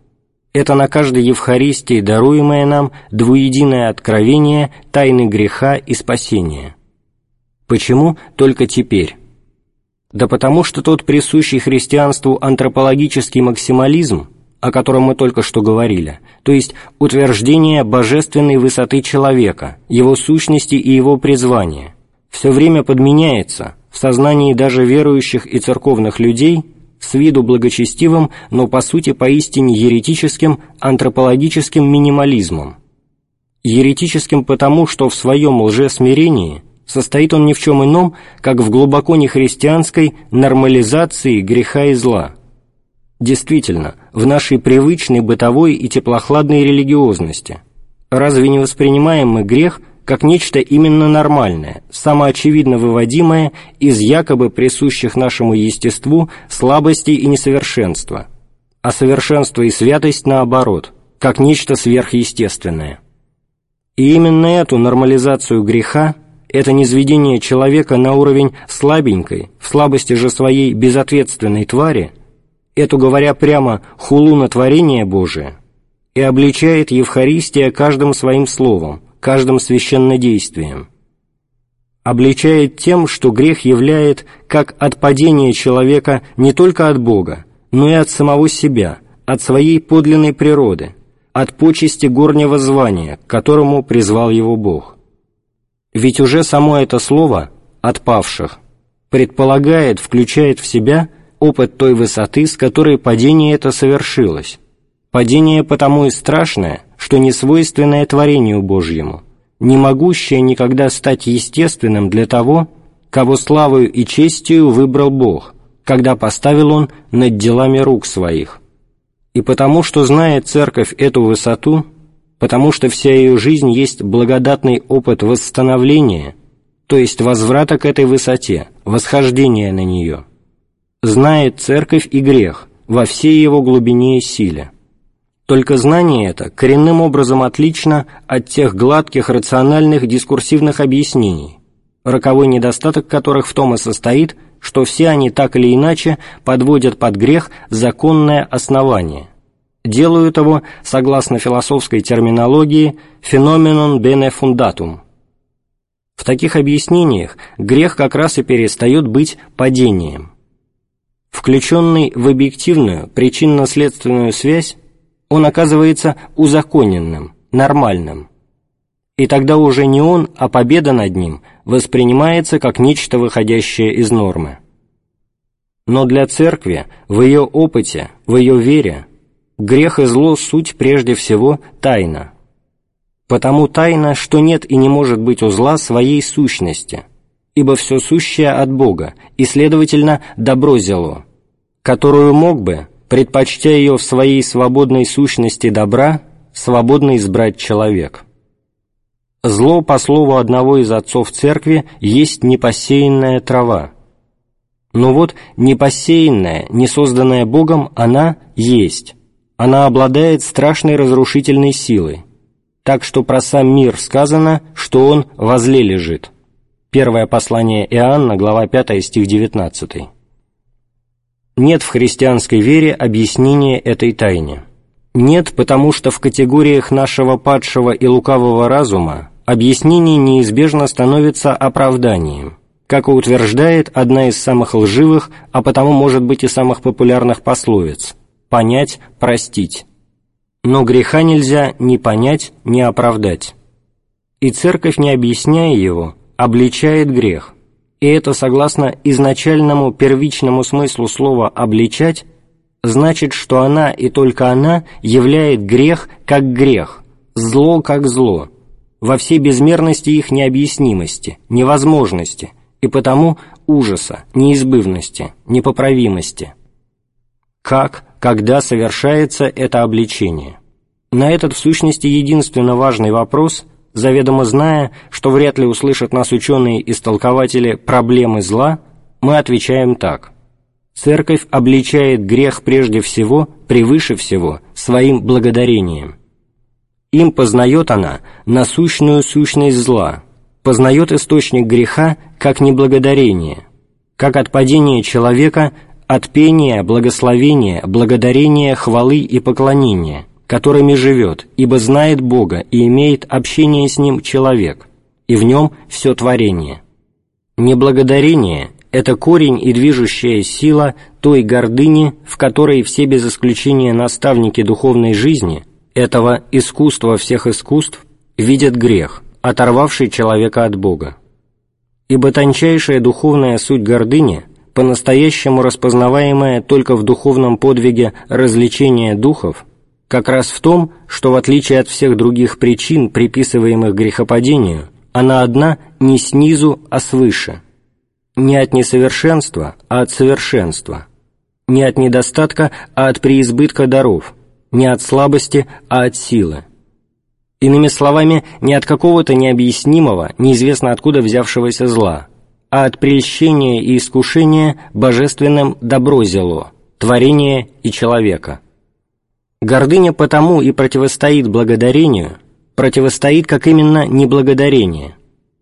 это на каждой Евхаристии даруемое нам двуединое откровение тайны греха и спасения. Почему только теперь? Да потому что тот присущий христианству антропологический максимализм, о котором мы только что говорили, то есть утверждение божественной высоты человека, его сущности и его призвания, все время подменяется в сознании даже верующих и церковных людей – с виду благочестивым, но по сути поистине еретическим антропологическим минимализмом. Еретическим потому, что в своем лжесмирении состоит он ни в чем ином, как в глубоко нехристианской нормализации греха и зла. Действительно, в нашей привычной бытовой и теплохладной религиозности разве не воспринимаем мы грех как нечто именно нормальное, самоочевидно выводимое из якобы присущих нашему естеству слабостей и несовершенства, а совершенство и святость наоборот, как нечто сверхъестественное. И именно эту нормализацию греха, это низведение человека на уровень слабенькой, в слабости же своей безответственной твари, эту, говоря прямо, хулу на творение Божие, и обличает Евхаристия каждым своим словом, каждым священнодействием. Обличает тем, что грех являет как отпадение человека не только от Бога, но и от самого себя, от своей подлинной природы, от почести горнего звания, к которому призвал его Бог. Ведь уже само это слово «отпавших» предполагает, включает в себя опыт той высоты, с которой падение это совершилось. Падение потому и страшное, что не свойственное творению Божьему, не могущее никогда стать естественным для того, кого славою и честью выбрал Бог, когда поставил Он над делами рук Своих. И потому, что знает Церковь эту высоту, потому что вся ее жизнь есть благодатный опыт восстановления, то есть возврата к этой высоте, восхождения на нее. Знает церковь и грех во всей его глубине и силе. Только знание это коренным образом отлично от тех гладких, рациональных, дискурсивных объяснений, роковой недостаток которых в том и состоит, что все они так или иначе подводят под грех законное основание, делают его, согласно философской терминологии, феноменон bene fundatum – в таких объяснениях грех как раз и перестает быть падением. Включенный в объективную причинно-следственную связь, он оказывается узаконенным, нормальным. И тогда уже не он, а победа над ним воспринимается как нечто выходящее из нормы. Но для церкви, в ее опыте, в ее вере, грех и зло суть прежде всего тайна – Потому тайна, что нет и не может быть у зла своей сущности, ибо все сущее от Бога, и, следовательно, добро зело, которую мог бы, предпочтя ее в своей свободной сущности добра, свободно избрать человек. Зло, по слову одного из отцов церкви, есть непосеянная трава. Но вот непосеянная, не созданная Богом, она есть. Она обладает страшной разрушительной силой, так что про сам мир сказано, что он возле лежит. Первое послание Иоанна, глава 5, стих 19. Нет в христианской вере объяснения этой тайне. Нет, потому что в категориях нашего падшего и лукавого разума объяснение неизбежно становится оправданием, как и утверждает одна из самых лживых, а потому может быть и самых популярных пословиц «понять, простить» но греха нельзя ни понять, ни оправдать. И церковь, не объясняя его, обличает грех, и это, согласно изначальному первичному смыслу слова «обличать», значит, что она и только она являет грех как грех, зло как зло, во всей безмерности их необъяснимости, невозможности и потому ужаса, неизбывности, непоправимости. Как, когда совершается это обличение. На этот, в сущности, единственно важный вопрос, заведомо зная, что вряд ли услышат нас ученые-истолкователи проблемы зла, мы отвечаем так. Церковь обличает грех прежде всего, превыше всего, своим благодарением. Им познает она насущную сущность зла, познает источник греха как неблагодарение, как отпадение человека от пения, благословения, благодарения, хвалы и поклонения, которыми живет, ибо знает Бога и имеет общение с Ним человек, и в нем все творение. Неблагодарение – это корень и движущая сила той гордыни, в которой все без исключения наставники духовной жизни, этого искусства всех искусств, видят грех, оторвавший человека от Бога. Ибо тончайшая духовная суть гордыни по-настоящему распознаваемое только в духовном подвиге развлечения духов, как раз в том, что в отличие от всех других причин, приписываемых грехопадению, она одна не снизу, а свыше, не от несовершенства, а от совершенства, не от недостатка, а от преизбытка даров, не от слабости, а от силы. Иными словами, не от какого-то необъяснимого, неизвестно откуда взявшегося зла, а от прельщения и искушения божественным добро зело, творение и человека. Гордыня потому и противостоит благодарению, противостоит как именно неблагодарение,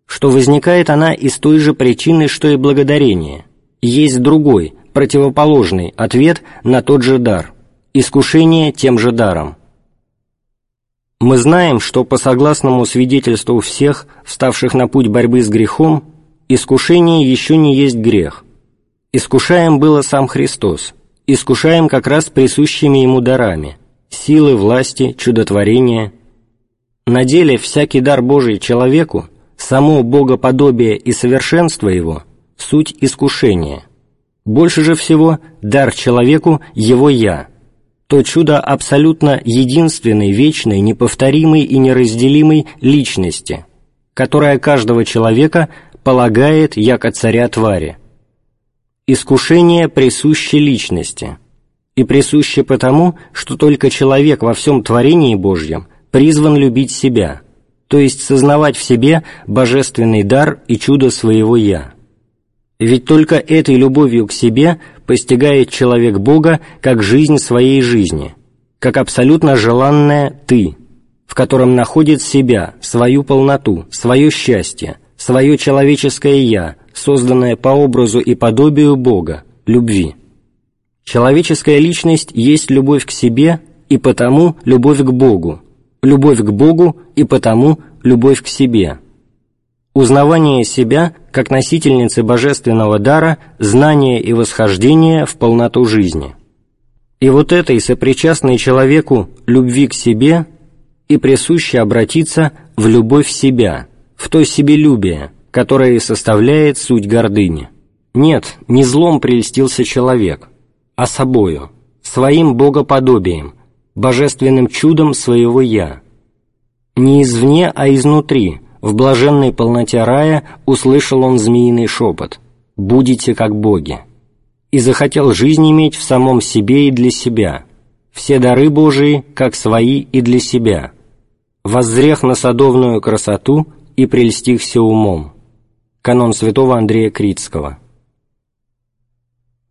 что возникает она из той же причины, что и благодарение, есть другой, противоположный ответ на тот же дар, искушение тем же даром. Мы знаем, что по согласному свидетельству всех, вставших на путь борьбы с грехом, искушение еще не есть грех. Искушаем было сам Христос, искушаем как раз присущими Ему дарами, силы, власти, чудотворения. На деле всякий дар Божий человеку, само богоподобие и совершенство его – суть искушения. Больше же всего дар человеку – его «я», то чудо абсолютно единственной, вечной, неповторимой и неразделимой личности, которая каждого человека – полагает, яко царя твари. Искушение присуще личности, и присуще потому, что только человек во всем творении Божьем призван любить себя, то есть сознавать в себе божественный дар и чудо своего «я». Ведь только этой любовью к себе постигает человек Бога как жизнь своей жизни, как абсолютно желанное «ты», в котором находит себя, свою полноту, свое счастье, свое человеческое «я», созданное по образу и подобию Бога, любви. Человеческая личность есть любовь к себе и потому любовь к Богу, любовь к Богу и потому любовь к себе. Узнавание себя как носительницы божественного дара, знание и восхождение в полноту жизни. И вот этой сопричастной человеку любви к себе и присуще обратиться в любовь себя, в то себелюбие, которое и составляет суть гордыни. Нет, не злом прельстился человек, а собою, своим богоподобием, божественным чудом своего «я». Не извне, а изнутри, в блаженной полноте рая, услышал он змеиный шепот «Будете как боги» и захотел жизнь иметь в самом себе и для себя, все дары Божии, как свои и для себя, воззрех на садовную красоту и прельстихся умом. Канон святого Андрея Критского.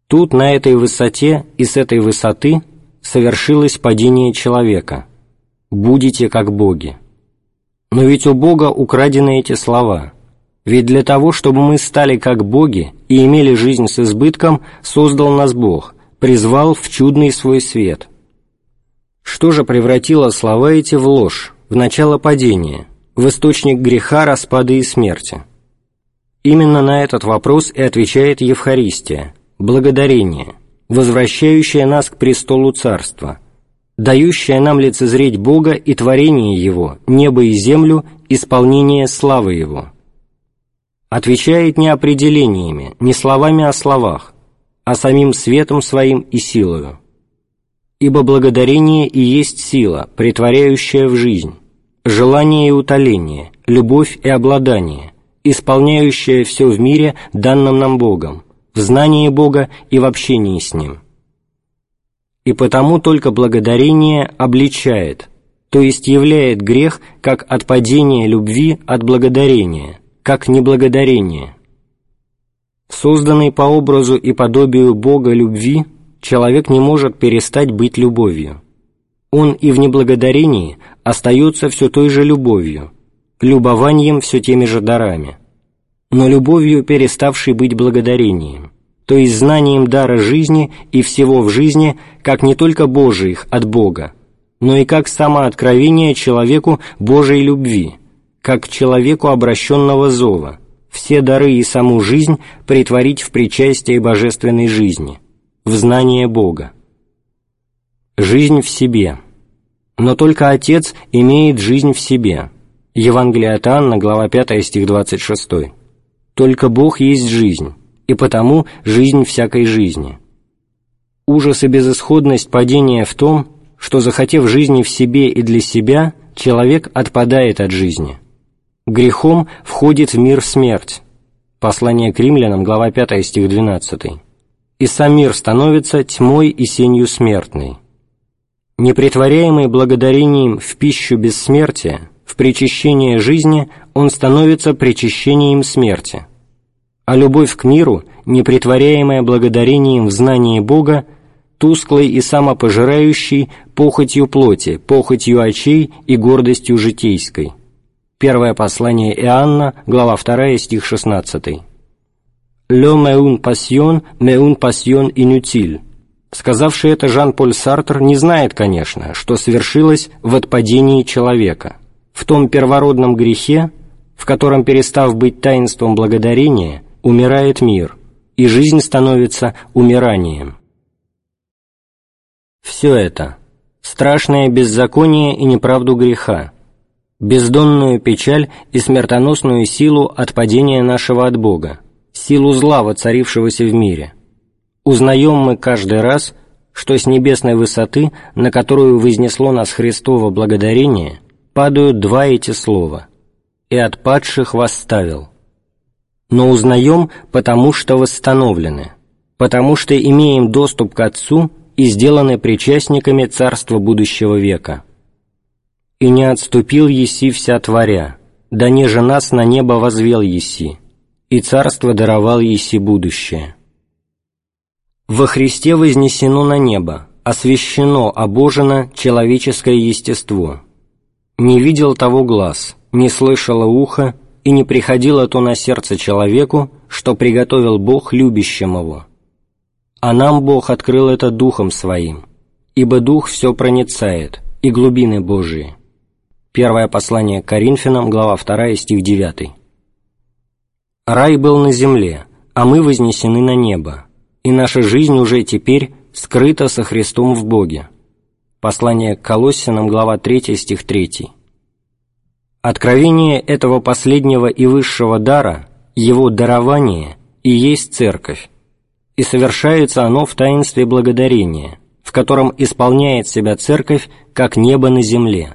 Тут, на этой высоте и с этой высоты – совершилось падение человека. «Будете как боги». Но ведь у Бога украдены эти слова. Ведь для того, чтобы мы стали как боги и имели жизнь с избытком, создал нас Бог, призвал в чудный свой свет. Что же превратило слова эти в ложь, в начало падения, в источник греха, распада и смерти? Именно на этот вопрос и отвечает Евхаристия – благодарение – возвращающая нас к престолу Царства, дающая нам лицезреть Бога и творение Его, небо и землю, исполнение славы Его. Отвечает не определениями, не словами о словах, а самим светом Своим и силою. Ибо благодарение и есть сила, притворяющая в жизнь, желание и утоление, любовь и обладание, исполняющая все в мире, данным нам Богом, в знании Бога и в общении с Ним. И потому только благодарение обличает, то есть являет грех как отпадение любви от благодарения, как неблагодарение. Созданный по образу и подобию Бога любви, человек не может перестать быть любовью. Он и в неблагодарении остается все той же любовью, любованием все теми же дарами но любовью, переставшей быть благодарением, то есть знанием дара жизни и всего в жизни, как не только Божиих от Бога, но и как самооткровение человеку Божией любви, как человеку обращенного зова, все дары и саму жизнь притворить в причастие божественной жизни, в знание Бога. Жизнь в себе. Но только Отец имеет жизнь в себе. Евангелие от Анна, глава 5, стих 26. Только Бог есть жизнь, и потому жизнь всякой жизни. Ужас и безысходность падения в том, что, захотев жизни в себе и для себя, человек отпадает от жизни. Грехом входит в мир смерть. Послание к римлянам, глава 5, стих 12. И сам мир становится тьмой и сенью смертной. Непритворяемый благодарением в пищу бессмертия, в причащение жизни он становится причащением смерти. А любовь к миру, непритворяемая благодарением в знании Бога, тусклой и самопожирающей похотью плоти, похотью очей и гордостью житейской. Первое послание Иоанна, глава 2, стих 16. «Le meun passion, meun passion inutile». Сказавший это Жан-Поль Сартр не знает, конечно, что свершилось в отпадении человека, в том первородном грехе, в котором, перестав быть таинством благодарения, умирает мир, и жизнь становится умиранием. Все это – страшное беззаконие и неправду греха, бездонную печаль и смертоносную силу отпадения нашего от Бога, силу зла, воцарившегося в мире. Узнаем мы каждый раз, что с небесной высоты, на которую вознесло нас Христово благодарение, падают два эти слова – и от падших восставил. Но узнаем, потому что восстановлены, потому что имеем доступ к Отцу и сделаны причастниками Царства будущего века. И не отступил еси вся творя, да неже нас на небо возвел еси, и царство даровал еси будущее. Во Христе вознесено на небо, освящено, обожено человеческое естество. Не видел того глаз, не слышало ухо, и не приходило то на сердце человеку, что приготовил Бог любящим его. А нам Бог открыл это Духом Своим, ибо Дух все проницает, и глубины Божии. Первое послание к Коринфянам, глава 2, стих 9. Рай был на земле, а мы вознесены на небо, и наша жизнь уже теперь скрыта со Христом в Боге. Послание к Колоссянам, глава 3, стих 3. Откровение этого последнего и высшего дара, его дарование, и есть Церковь, и совершается оно в таинстве благодарения, в котором исполняет себя Церковь как небо на земле.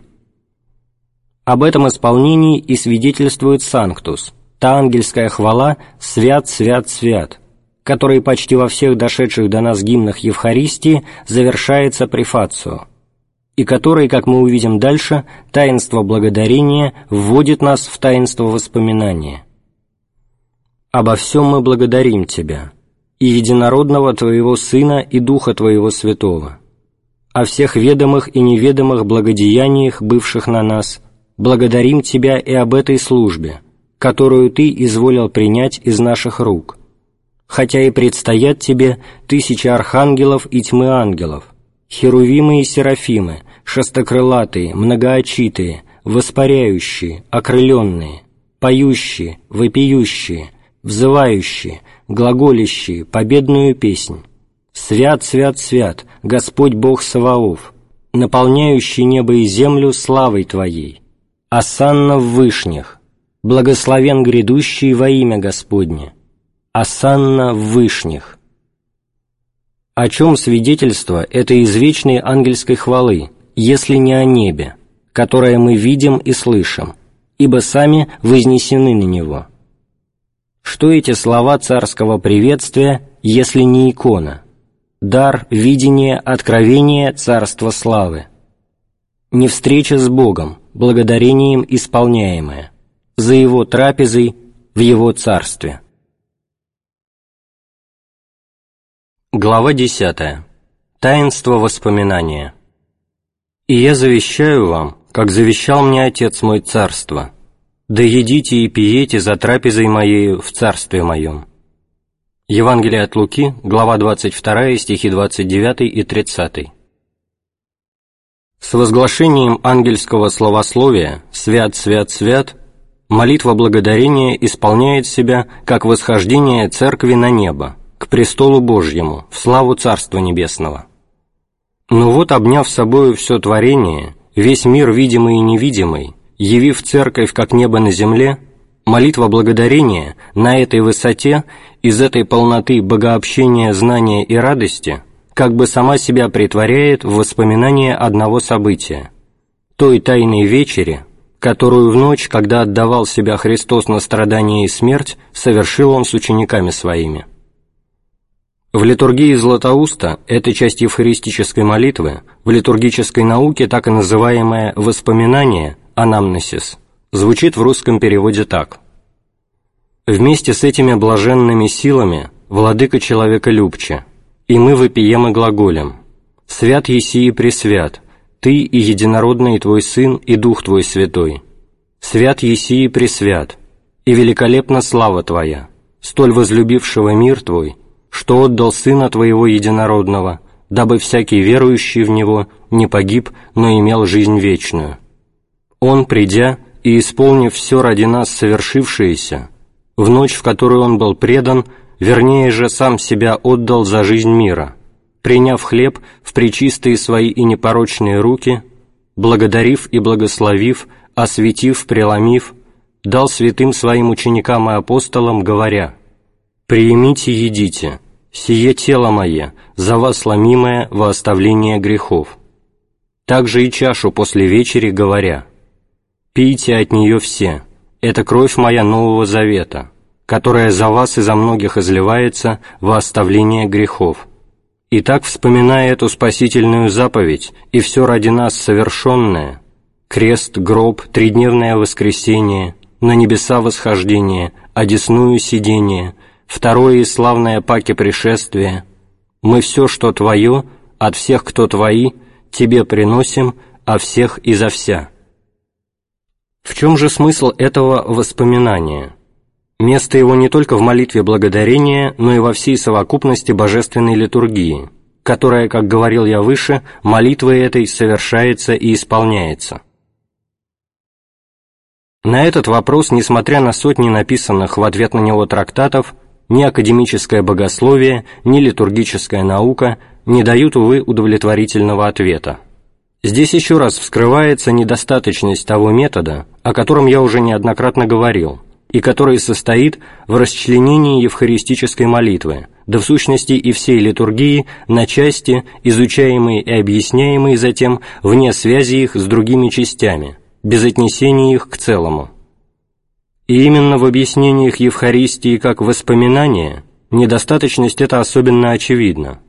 Об этом исполнении и свидетельствует Санктус, та ангельская хвала «Свят, свят, свят», который почти во всех дошедших до нас гимнах Евхаристии завершается префацио, и который, как мы увидим дальше, таинство благодарения вводит нас в таинство воспоминания. «Обо всем мы благодарим Тебя, и единородного Твоего Сына и Духа Твоего Святого, о всех ведомых и неведомых благодеяниях, бывших на нас, благодарим Тебя и об этой службе, которую Ты изволил принять из наших рук» хотя и предстоят тебе тысячи архангелов и тьмы ангелов, херувимы и серафимы, шестокрылатые, многоочитые, воспаряющие, окрыленные, поющие, вопиющие, взывающие, глаголящие победную песнь. «Свят, свят, свят, Господь Бог Саваоф, наполняющий небо и землю славой Твоей. Асанна в вышних, благословен грядущий во имя Господне» Асанна в вышних. О чем свидетельство этой извечной ангельской хвалы, если не о небе, которое мы видим и слышим, ибо сами вознесены на него? Что эти слова царского приветствия, если не икона? Дар, видение, откровение царства славы. Не встреча с Богом, благодарением исполняемая, за Его трапезой в Его царстве. Глава 10. Таинство воспоминания. «И я завещаю вам, как завещал мне Отец мой царство, да едите и пиете за трапезой моею в царстве моем». Евангелие от Луки, глава 22, стихи 29 и 30. С возглашением ангельского словословия «Свят, свят, свят» молитва благодарения исполняет себя как восхождение церкви на небо, к престолу Божьему, в славу Царства Небесного. Но вот, обняв собою все творение, весь мир видимый и невидимый, явив Церковь как небо на земле, молитва благодарения на этой высоте, из этой полноты богообщения, знания и радости, как бы сама себя притворяет в воспоминание одного события, той тайной вечери, которую в ночь, когда отдавал себя Христос на страдания и смерть, совершил Он с учениками Своими. В литургии Златоуста эта часть евхаристической молитвы, в литургической науке так и называемое «воспоминание» анамнесис, звучит в русском переводе так. «Вместе с этими блаженными силами владыка человека любче, и мы вопием и глаголем, «Свят еси и пресвят, Ты и единородный Твой Сын и Дух Твой Святой, свят еси и пресвят, и великолепна слава Твоя, столь возлюбившего мир Твой, что отдал Сына Твоего Единородного, дабы всякий верующий в Него не погиб, но имел жизнь вечную. Он, придя и исполнив все ради нас совершившееся, в ночь, в которую Он был предан, вернее же сам себя отдал за жизнь мира, приняв хлеб в причистые свои и непорочные руки, благодарив и благословив, осветив, преломив, дал святым своим ученикам и апостолам, говоря – «Приимите, едите, сие тело мое, за вас ломимое во оставление грехов». Также и чашу после вечери, говоря, «Пейте от нее все, это кровь моя Нового Завета, которая за вас и за многих изливается во оставление грехов». И так, вспоминая эту спасительную заповедь и все ради нас совершенное, крест, гроб, тридневное воскресение, на небеса восхождение, одесную сидение, второе и славное паки пришествия. Мы все, что Твое, от всех, кто Твои, Тебе приносим, а всех и за вся». В чем же смысл этого воспоминания? Место его не только в молитве благодарения, но и во всей совокупности божественной литургии, которая, как говорил я выше, молитвой этой совершается и исполняется. На этот вопрос, несмотря на сотни написанных в ответ на него трактатов, ни академическое богословие, ни литургическая наука не дают, увы, удовлетворительного ответа. Здесь еще раз вскрывается недостаточность того метода, о котором я уже неоднократно говорил, и который состоит в расчленении евхаристической молитвы, да в сущности и всей литургии на части, изучаемые и объясняемые затем вне связи их с другими частями, без отнесения их к целому. И именно в объяснениях Евхаристии как воспоминания недостаточность эта особенно очевидна,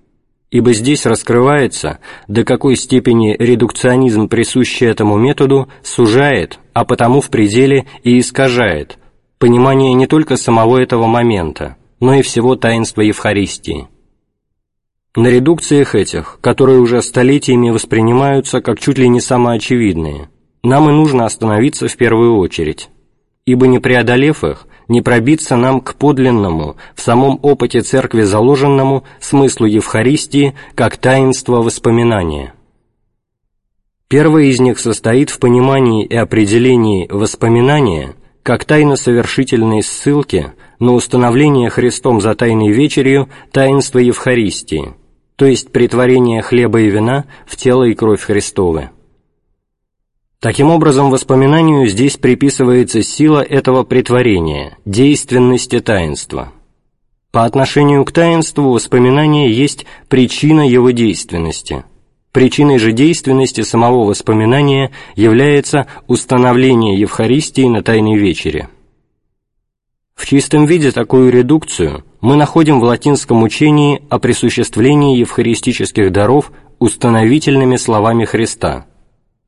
ибо здесь раскрывается, до какой степени редукционизм, присущий этому методу, сужает, а потому в пределе и искажает понимание не только самого этого момента, но и всего таинства Евхаристии. На редукциях этих, которые уже столетиями воспринимаются как чуть ли не самоочевидные, нам и нужно остановиться в первую очередь, ибо не преодолев их, не пробиться нам к подлинному, в самом опыте Церкви заложенному смыслу Евхаристии как таинства воспоминания. Первое из них состоит в понимании и определении воспоминания как тайно-совершительной ссылки на установление Христом за Тайной Вечерью таинства Евхаристии, то есть притворение хлеба и вина в тело и кровь Христовы. Таким образом, воспоминанию здесь приписывается сила этого притворения, действенности таинства. По отношению к таинству воспоминание есть причина его действенности. Причиной же действенности самого воспоминания является установление Евхаристии на Тайной Вечере. В чистом виде такую редукцию мы находим в латинском учении о присуществлении евхаристических даров установительными словами Христа –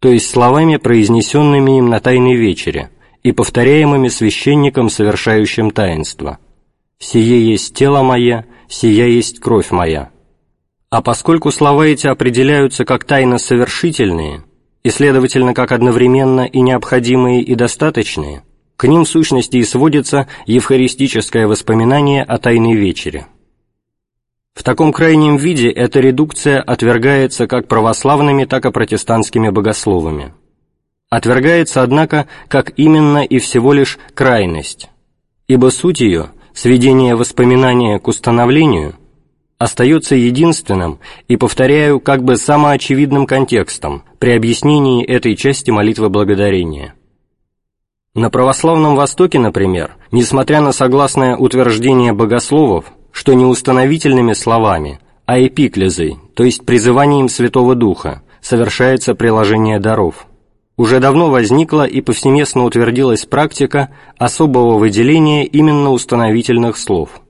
то есть словами, произнесенными им на Тайной Вечере и повторяемыми священником, совершающим таинство. «Сие есть тело мое, сия есть кровь моя». А поскольку слова эти определяются как тайно совершительные, и, следовательно, как одновременно и необходимые и достаточные, к ним в сущности и сводится евхаристическое воспоминание о Тайной Вечере. В таком крайнем виде эта редукция отвергается как православными, так и протестантскими богословами. Отвергается, однако, как именно и всего лишь крайность, ибо суть ее, сведение воспоминания к установлению, остается единственным и, повторяю, как бы самоочевидным контекстом при объяснении этой части молитвы благодарения. На православном Востоке, например, несмотря на согласное утверждение богословов, что не установительными словами, а эпиклезой, то есть призыванием Святого Духа, совершается приложение даров. Уже давно возникла и повсеместно утвердилась практика особого выделения именно установительных слов.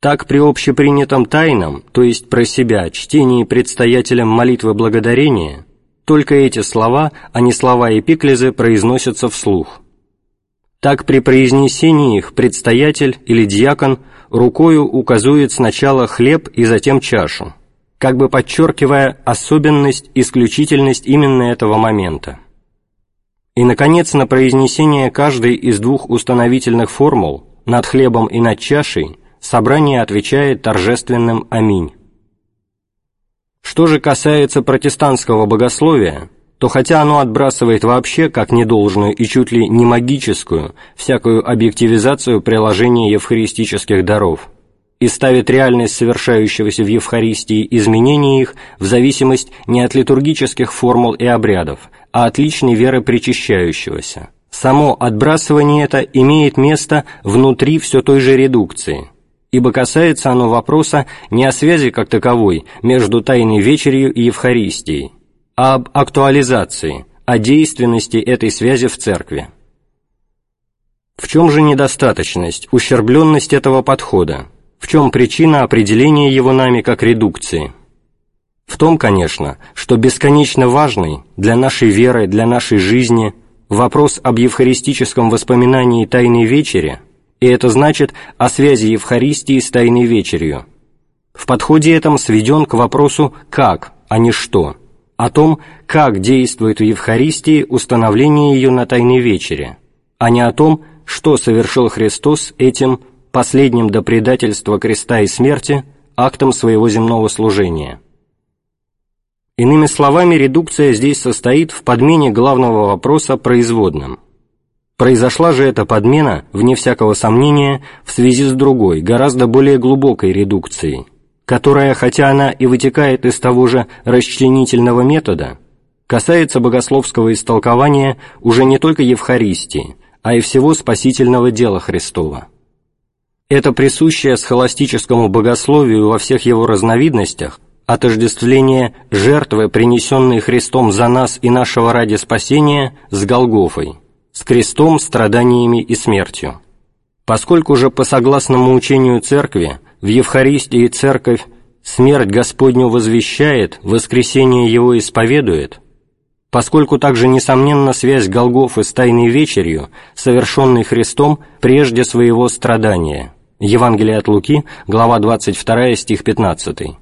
Так при общепринятом тайном, то есть про себя, чтении предстоятелем молитвы благодарения, только эти слова, а не слова эпиклезы, произносятся вслух. Так при произнесении их предстоятель или диакон рукою указует сначала хлеб и затем чашу, как бы подчеркивая особенность, исключительность именно этого момента. И, наконец, на произнесение каждой из двух установительных формул над хлебом и над чашей собрание отвечает торжественным «Аминь». Что же касается протестантского богословия, то хотя оно отбрасывает вообще как недолжную и чуть ли не магическую всякую объективизацию приложения евхаристических даров и ставит реальность совершающегося в Евхаристии изменения их в зависимость не от литургических формул и обрядов, а от личной веры причащающегося. Само отбрасывание это имеет место внутри все той же редукции, ибо касается оно вопроса не о связи как таковой между Тайной Вечерью и Евхаристией, об актуализации, о действенности этой связи в церкви. В чем же недостаточность, ущербленность этого подхода? В чем причина определения его нами как редукции? В том, конечно, что бесконечно важный для нашей веры, для нашей жизни вопрос об евхаристическом воспоминании Тайной Вечери, и это значит о связи Евхаристии с Тайной Вечерью. В подходе этом сведен к вопросу «как», а не «что», о том, как действует в Евхаристии установление ее на Тайной Вечере, а не о том, что совершил Христос этим последним до предательства креста и смерти актом своего земного служения. Иными словами, редукция здесь состоит в подмене главного вопроса производным. Произошла же эта подмена, вне всякого сомнения, в связи с другой, гораздо более глубокой редукцией, которая, хотя она и вытекает из того же расчленительного метода, касается богословского истолкования уже не только Евхаристии, а и всего спасительного дела Христова. Это присущее схоластическому богословию во всех его разновидностях отождествление жертвы, принесенной Христом за нас и нашего ради спасения, с Голгофой, с крестом, страданиями и смертью. Поскольку же по согласному учению Церкви в Евхаристии Церковь смерть Господню возвещает, воскресение Его исповедует, поскольку также несомненна связь Голгофы с Тайной Вечерью, совершенной Христом прежде своего страдания. Евангелие от Луки, глава 22, стих 15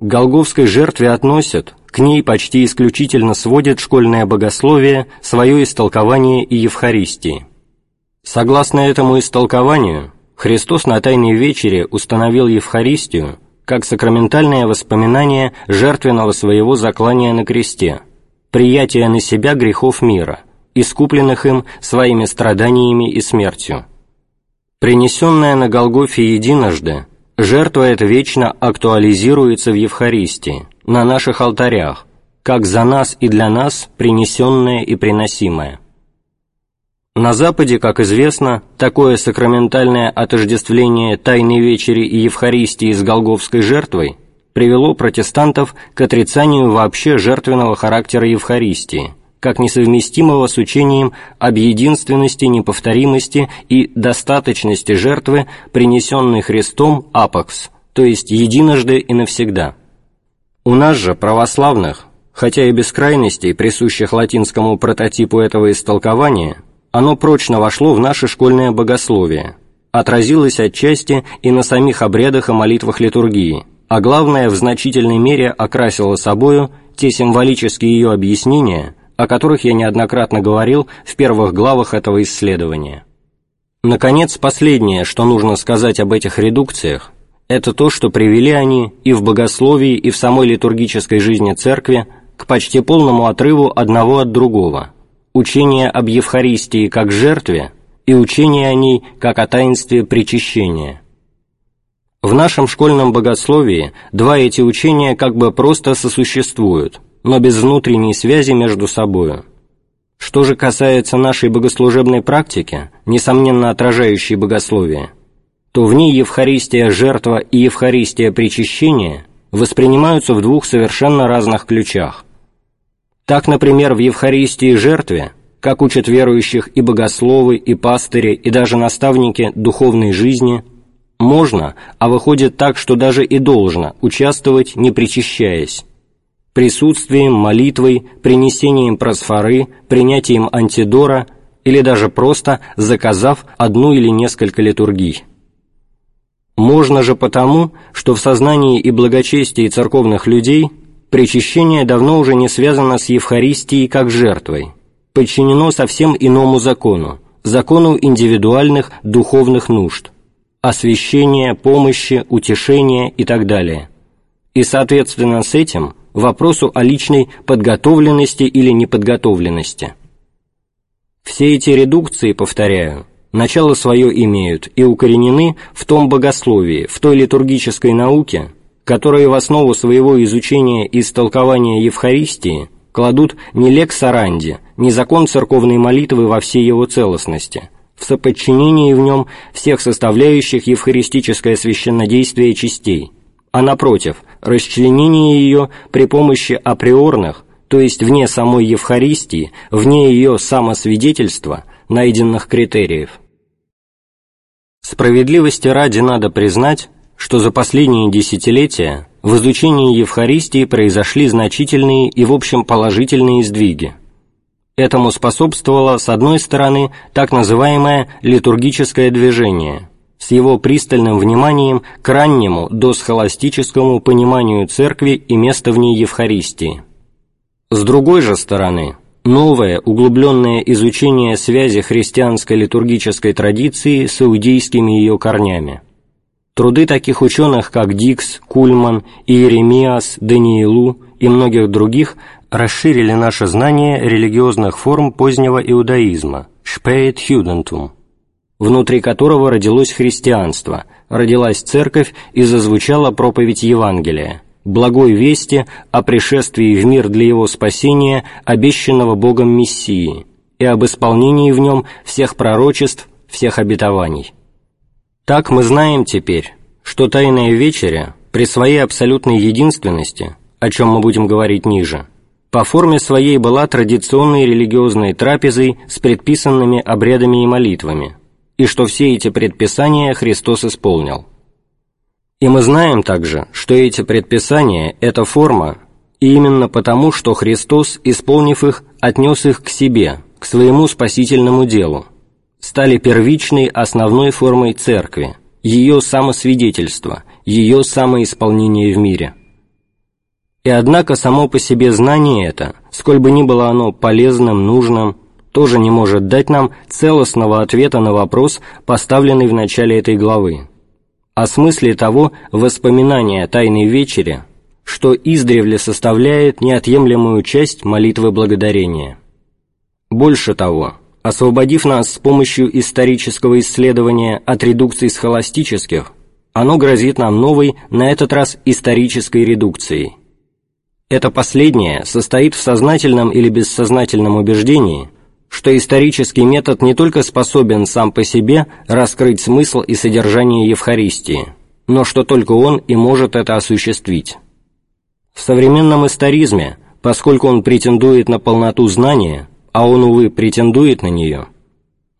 к Голговской жертве относят, к ней почти исключительно сводит школьное богословие свое истолкование и Евхаристии. Согласно этому истолкованию, Христос на Тайной Вечере установил Евхаристию как сакраментальное воспоминание жертвенного своего заклания на кресте, приятия на себя грехов мира, искупленных им своими страданиями и смертью. Принесенное на Голгофе единожды, Жертва эта вечно актуализируется в Евхаристии, на наших алтарях, как за нас и для нас принесенное и приносимое. На Западе, как известно, такое сакраментальное отождествление Тайной Вечери и Евхаристии с Голговской жертвой привело протестантов к отрицанию вообще жертвенного характера Евхаристии – как несовместимого с учением об единственности, неповторимости и достаточности жертвы, принесенной Христом апокс, то есть единожды и навсегда. У нас же, православных, хотя и без крайностей, присущих латинскому прототипу этого истолкования, оно прочно вошло в наше школьное богословие, отразилось отчасти и на самих обрядах и молитвах литургии, а главное, в значительной мере окрасило собою те символические ее объяснения, о которых я неоднократно говорил в первых главах этого исследования. Наконец, последнее, что нужно сказать об этих редукциях, это то, что привели они и в богословии, и в самой литургической жизни Церкви к почти полному отрыву одного от другого, учение об Евхаристии как жертве и учение о ней как о таинстве причащения. В нашем школьном богословии два эти учения как бы просто сосуществуют – но без внутренней связи между собою. Что же касается нашей богослужебной практики, несомненно отражающей богословие, то в ней Евхаристия жертва и Евхаристия причащения воспринимаются в двух совершенно разных ключах. Так, например, в Евхаристии жертве, как учат верующих и богословы, и пастыри, и даже наставники духовной жизни, можно, а выходит так, что даже и должно, участвовать, не причащаясь, присутствием, молитвой, принесением просфоры, принятием антидора или даже просто заказав одну или несколько литургий. Можно же потому, что в сознании и благочестии церковных людей причащение давно уже не связано с Евхаристией как жертвой, подчинено совсем иному закону, закону индивидуальных духовных нужд, освящения, помощи, утешения и так далее. И соответственно с этим – вопросу о личной подготовленности или неподготовленности. Все эти редукции, повторяю, начало свое имеют и укоренены в том богословии, в той литургической науке, которые в основу своего изучения и истолкования Евхаристии кладут не лекс оранди, не закон церковной молитвы во всей его целостности, в соподчинении в нем всех составляющих евхаристическое священнодействие частей – а напротив, расчленение ее при помощи априорных, то есть вне самой Евхаристии, вне ее самосвидетельства, найденных критериев. Справедливости ради надо признать, что за последние десятилетия в изучении Евхаристии произошли значительные и в общем положительные сдвиги. Этому способствовало, с одной стороны, так называемое литургическое движение, с его пристальным вниманием к раннему досхоластическому пониманию Церкви и места в ней Евхаристии. С другой же стороны, новое углубленное изучение связи христианской литургической традиции с иудейскими ее корнями. Труды таких ученых, как Дикс, Кульман, Иеремиас, Даниилу и многих других расширили наше знание религиозных форм позднего иудаизма «Spät Judentum», внутри которого родилось христианство, родилась церковь и зазвучала проповедь Евангелия, благой вести о пришествии в мир для его спасения, обещанного Богом Мессии, и об исполнении в нем всех пророчеств, всех обетований. Так мы знаем теперь, что Тайная Вечеря при своей абсолютной единственности, о чем мы будем говорить ниже, по форме своей была традиционной религиозной трапезой с предписанными обрядами и молитвами, и что все эти предписания Христос исполнил. И мы знаем также, что эти предписания – это форма, и именно потому, что Христос, исполнив их, отнес их к себе, к своему спасительному делу, стали первичной основной формой Церкви, ее самосвидетельства, ее самоисполнение в мире. И однако само по себе знание это, сколь бы ни было оно полезным, нужным, тоже не может дать нам целостного ответа на вопрос, поставленный в начале этой главы о смысле того воспоминания Тайной Вечери, что издревле составляет неотъемлемую часть молитвы благодарения. Больше того, освободив нас с помощью исторического исследования от редукций схоластических, оно грозит нам новой, на этот раз исторической редукцией. Это последнее состоит в сознательном или бессознательном убеждении – что исторический метод не только способен сам по себе раскрыть смысл и содержание Евхаристии, но что только он и может это осуществить. В современном историзме, поскольку он претендует на полноту знания, а он, увы, претендует на нее,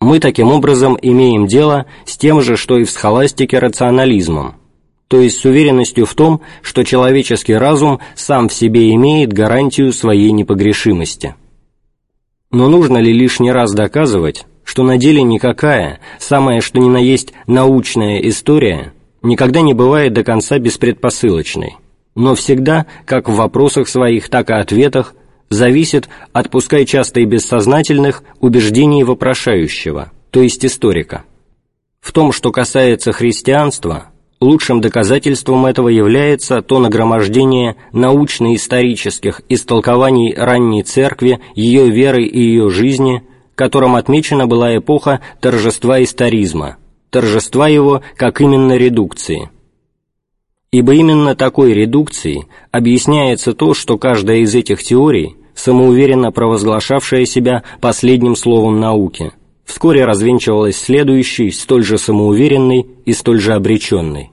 мы таким образом имеем дело с тем же, что и в схоластике рационализмом, то есть с уверенностью в том, что человеческий разум сам в себе имеет гарантию своей непогрешимости. Но нужно ли лишний раз доказывать, что на деле никакая, самая что ни на есть научная история, никогда не бывает до конца беспредпосылочной, но всегда, как в вопросах своих, так и ответах, зависит от, пускай часто и бессознательных, убеждений вопрошающего, то есть историка. В том, что касается христианства, Лучшим доказательством этого является то нагромождение научно-исторических истолкований ранней церкви, ее веры и ее жизни, которым отмечена была эпоха торжества историзма, торжества его как именно редукции. Ибо именно такой редукцией объясняется то, что каждая из этих теорий, самоуверенно провозглашавшая себя последним словом науки – вскоре развенчивалась следующей, столь же самоуверенной и столь же обреченной.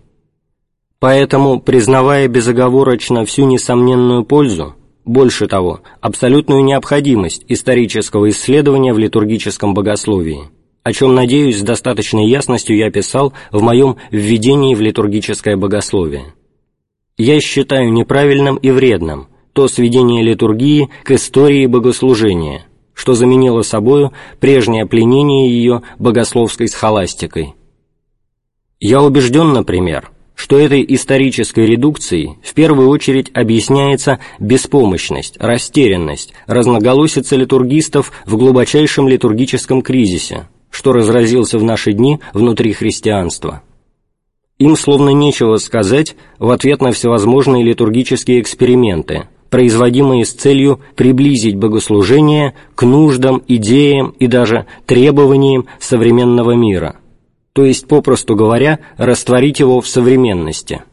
Поэтому, признавая безоговорочно всю несомненную пользу, больше того, абсолютную необходимость исторического исследования в литургическом богословии, о чем, надеюсь, с достаточной ясностью я писал в моем «Введении в литургическое богословие». Я считаю неправильным и вредным то сведение литургии к истории богослужения, что заменило собою прежнее пленение ее богословской схоластикой. Я убежден, например, что этой исторической редукцией в первую очередь объясняется беспомощность, растерянность, разноголосица литургистов в глубочайшем литургическом кризисе, что разразился в наши дни внутри христианства. Им словно нечего сказать в ответ на всевозможные литургические эксперименты, производимые с целью приблизить богослужение к нуждам, идеям и даже требованиям современного мира, то есть, попросту говоря, растворить его в современности.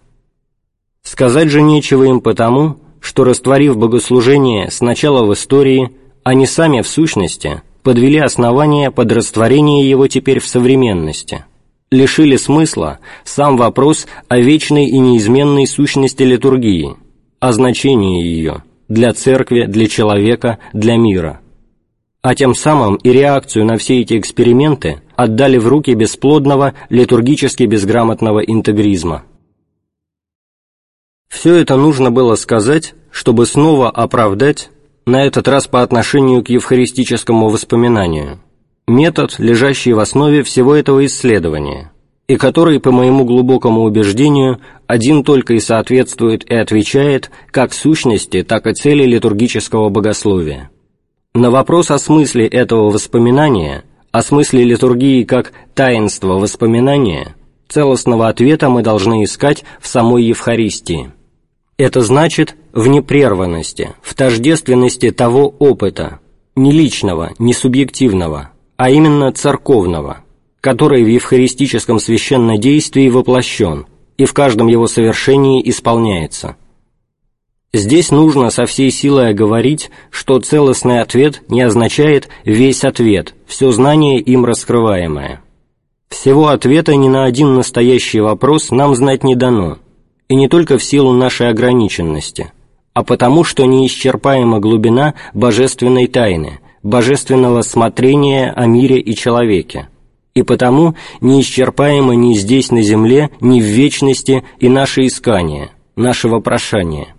Сказать же нечего им потому, что, растворив богослужение сначала в истории, они сами, в сущности, подвели основания под растворение его теперь в современности, лишили смысла сам вопрос о вечной и неизменной сущности литургии – о значении ее для церкви, для человека, для мира. А тем самым и реакцию на все эти эксперименты отдали в руки бесплодного, литургически безграмотного интегризма. Все это нужно было сказать, чтобы снова оправдать, на этот раз по отношению к евхаристическому воспоминанию, метод, лежащий в основе всего этого исследования, и который, по моему глубокому убеждению, один только и соответствует и отвечает как сущности, так и цели литургического богословия. На вопрос о смысле этого воспоминания, о смысле литургии как таинства воспоминания, целостного ответа мы должны искать в самой Евхаристии. Это значит в непрерванности, в тождественности того опыта, не личного, не субъективного, а именно церковного, который в евхаристическом священнодействии воплощен и в каждом его совершении исполняется. Здесь нужно со всей силой оговорить, что целостный ответ не означает весь ответ, все знание им раскрываемое. Всего ответа ни на один настоящий вопрос нам знать не дано – и не только в силу нашей ограниченности, а потому, что неисчерпаема глубина божественной тайны, божественного смотрения о мире и человеке, и потому неисчерпаемо ни здесь на земле, ни в вечности и наше искание, наше вопрошание.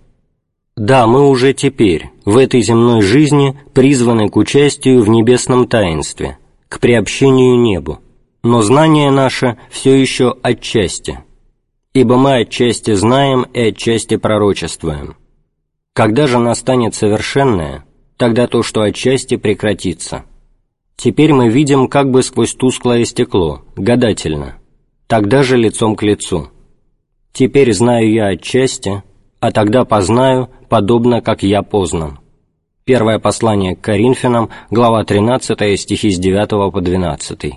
Да, мы уже теперь, в этой земной жизни, призваны к участию в небесном таинстве, к приобщению небу, но знание наше все еще отчасти – ибо мы отчасти знаем и отчасти пророчествуем. Когда же настанет совершенное, тогда то, что отчасти прекратится. Теперь мы видим как бы сквозь тусклое стекло, гадательно, тогда же лицом к лицу. Теперь знаю я отчасти, а тогда познаю, подобно как я познан. Первое послание к Коринфянам, глава 13, стихи с 9 по 12.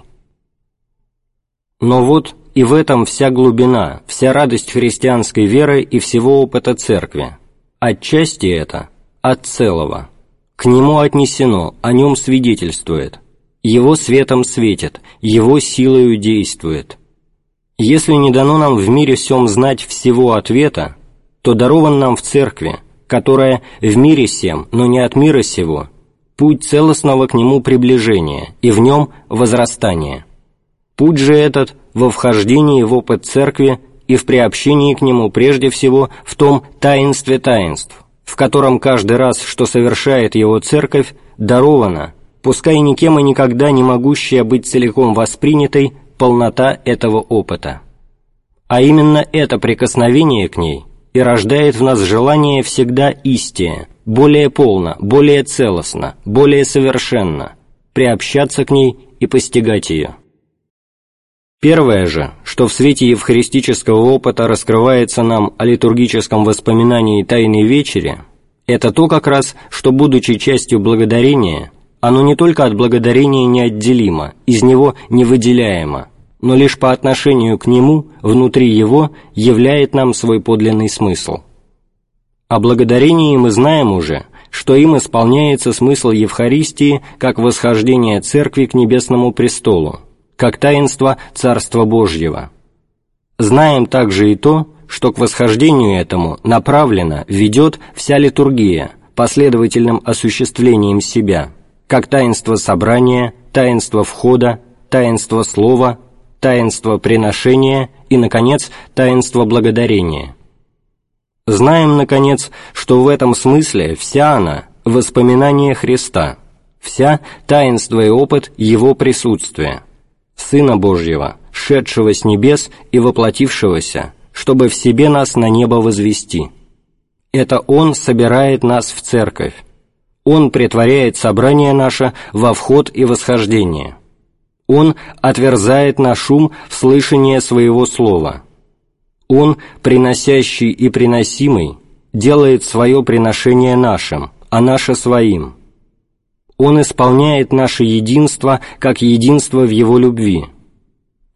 Но вот и в этом вся глубина, вся радость христианской веры и всего опыта Церкви. Отчасти это от целого. К нему отнесено, о нем свидетельствует. Его светом светит, его силою действует. Если не дано нам в мире всем знать всего ответа, то дарован нам в Церкви, которая в мире всем, но не от мира сего, путь целостного к нему приближения и в нем возрастания. Путь же этот во вхождении в опыт Церкви и в приобщении к нему прежде всего в том таинстве таинств, в котором каждый раз, что совершает его Церковь, дарована, пускай никем и никогда не могущая быть целиком воспринятой, полнота этого опыта. А именно это прикосновение к ней и рождает в нас желание всегда истия, более полно, более целостно, более совершенно, приобщаться к ней и постигать ее. Первое же, что в свете евхаристического опыта раскрывается нам о литургическом воспоминании Тайной Вечери, это то как раз, что, будучи частью благодарения, оно не только от благодарения неотделимо, из него невыделяемо, но лишь по отношению к нему, внутри его, являет нам свой подлинный смысл. О благодарении мы знаем уже, что им исполняется смысл Евхаристии как восхождение Церкви к Небесному престолу, как таинство Царства Божьего. Знаем также и то, что к восхождению этому направлена, ведет вся литургия последовательным осуществлением себя, как таинство собрания, таинство входа, таинство слова, таинство приношения и, наконец, таинство благодарения. Знаем, наконец, что в этом смысле вся она – воспоминание Христа, вся таинство и опыт Его присутствия – Сына Божьего, шедшего с небес и воплотившегося, чтобы в себе нас на небо возвести. Это Он собирает нас в церковь. Он претворяет собрание наше во вход и восхождение. Он отверзает на шум в слышание Своего Слова. Он, приносящий и приносимый, делает свое приношение нашим, а наше своим – он исполняет наше единство как единство в Его любви.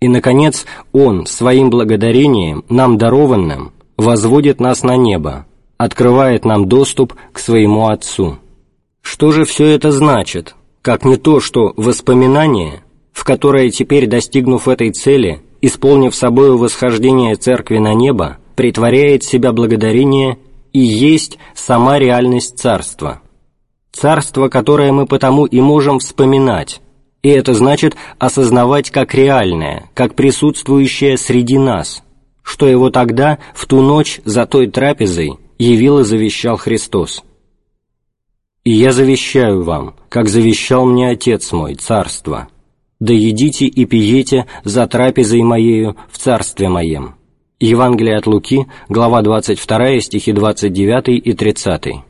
И, наконец, Он своим благодарением, нам дарованным, возводит нас на небо, открывает нам доступ к своему Отцу. Что же все это значит, как не то, что воспоминание, в которое теперь, достигнув этой цели, исполнив собою восхождение Церкви на небо, притворяет себя благодарение и есть сама реальность Царства – царство, которое мы потому и можем вспоминать, и это значит осознавать как реальное, как присутствующее среди нас, что его тогда, в ту ночь, за той трапезой, явил и завещал Христос. «И я завещаю вам, как завещал мне Отец мой, Царство, да едите и пиете за трапезой Моею в Царстве Моем». Евангелие от Луки, глава 22, стихи 29 и 30.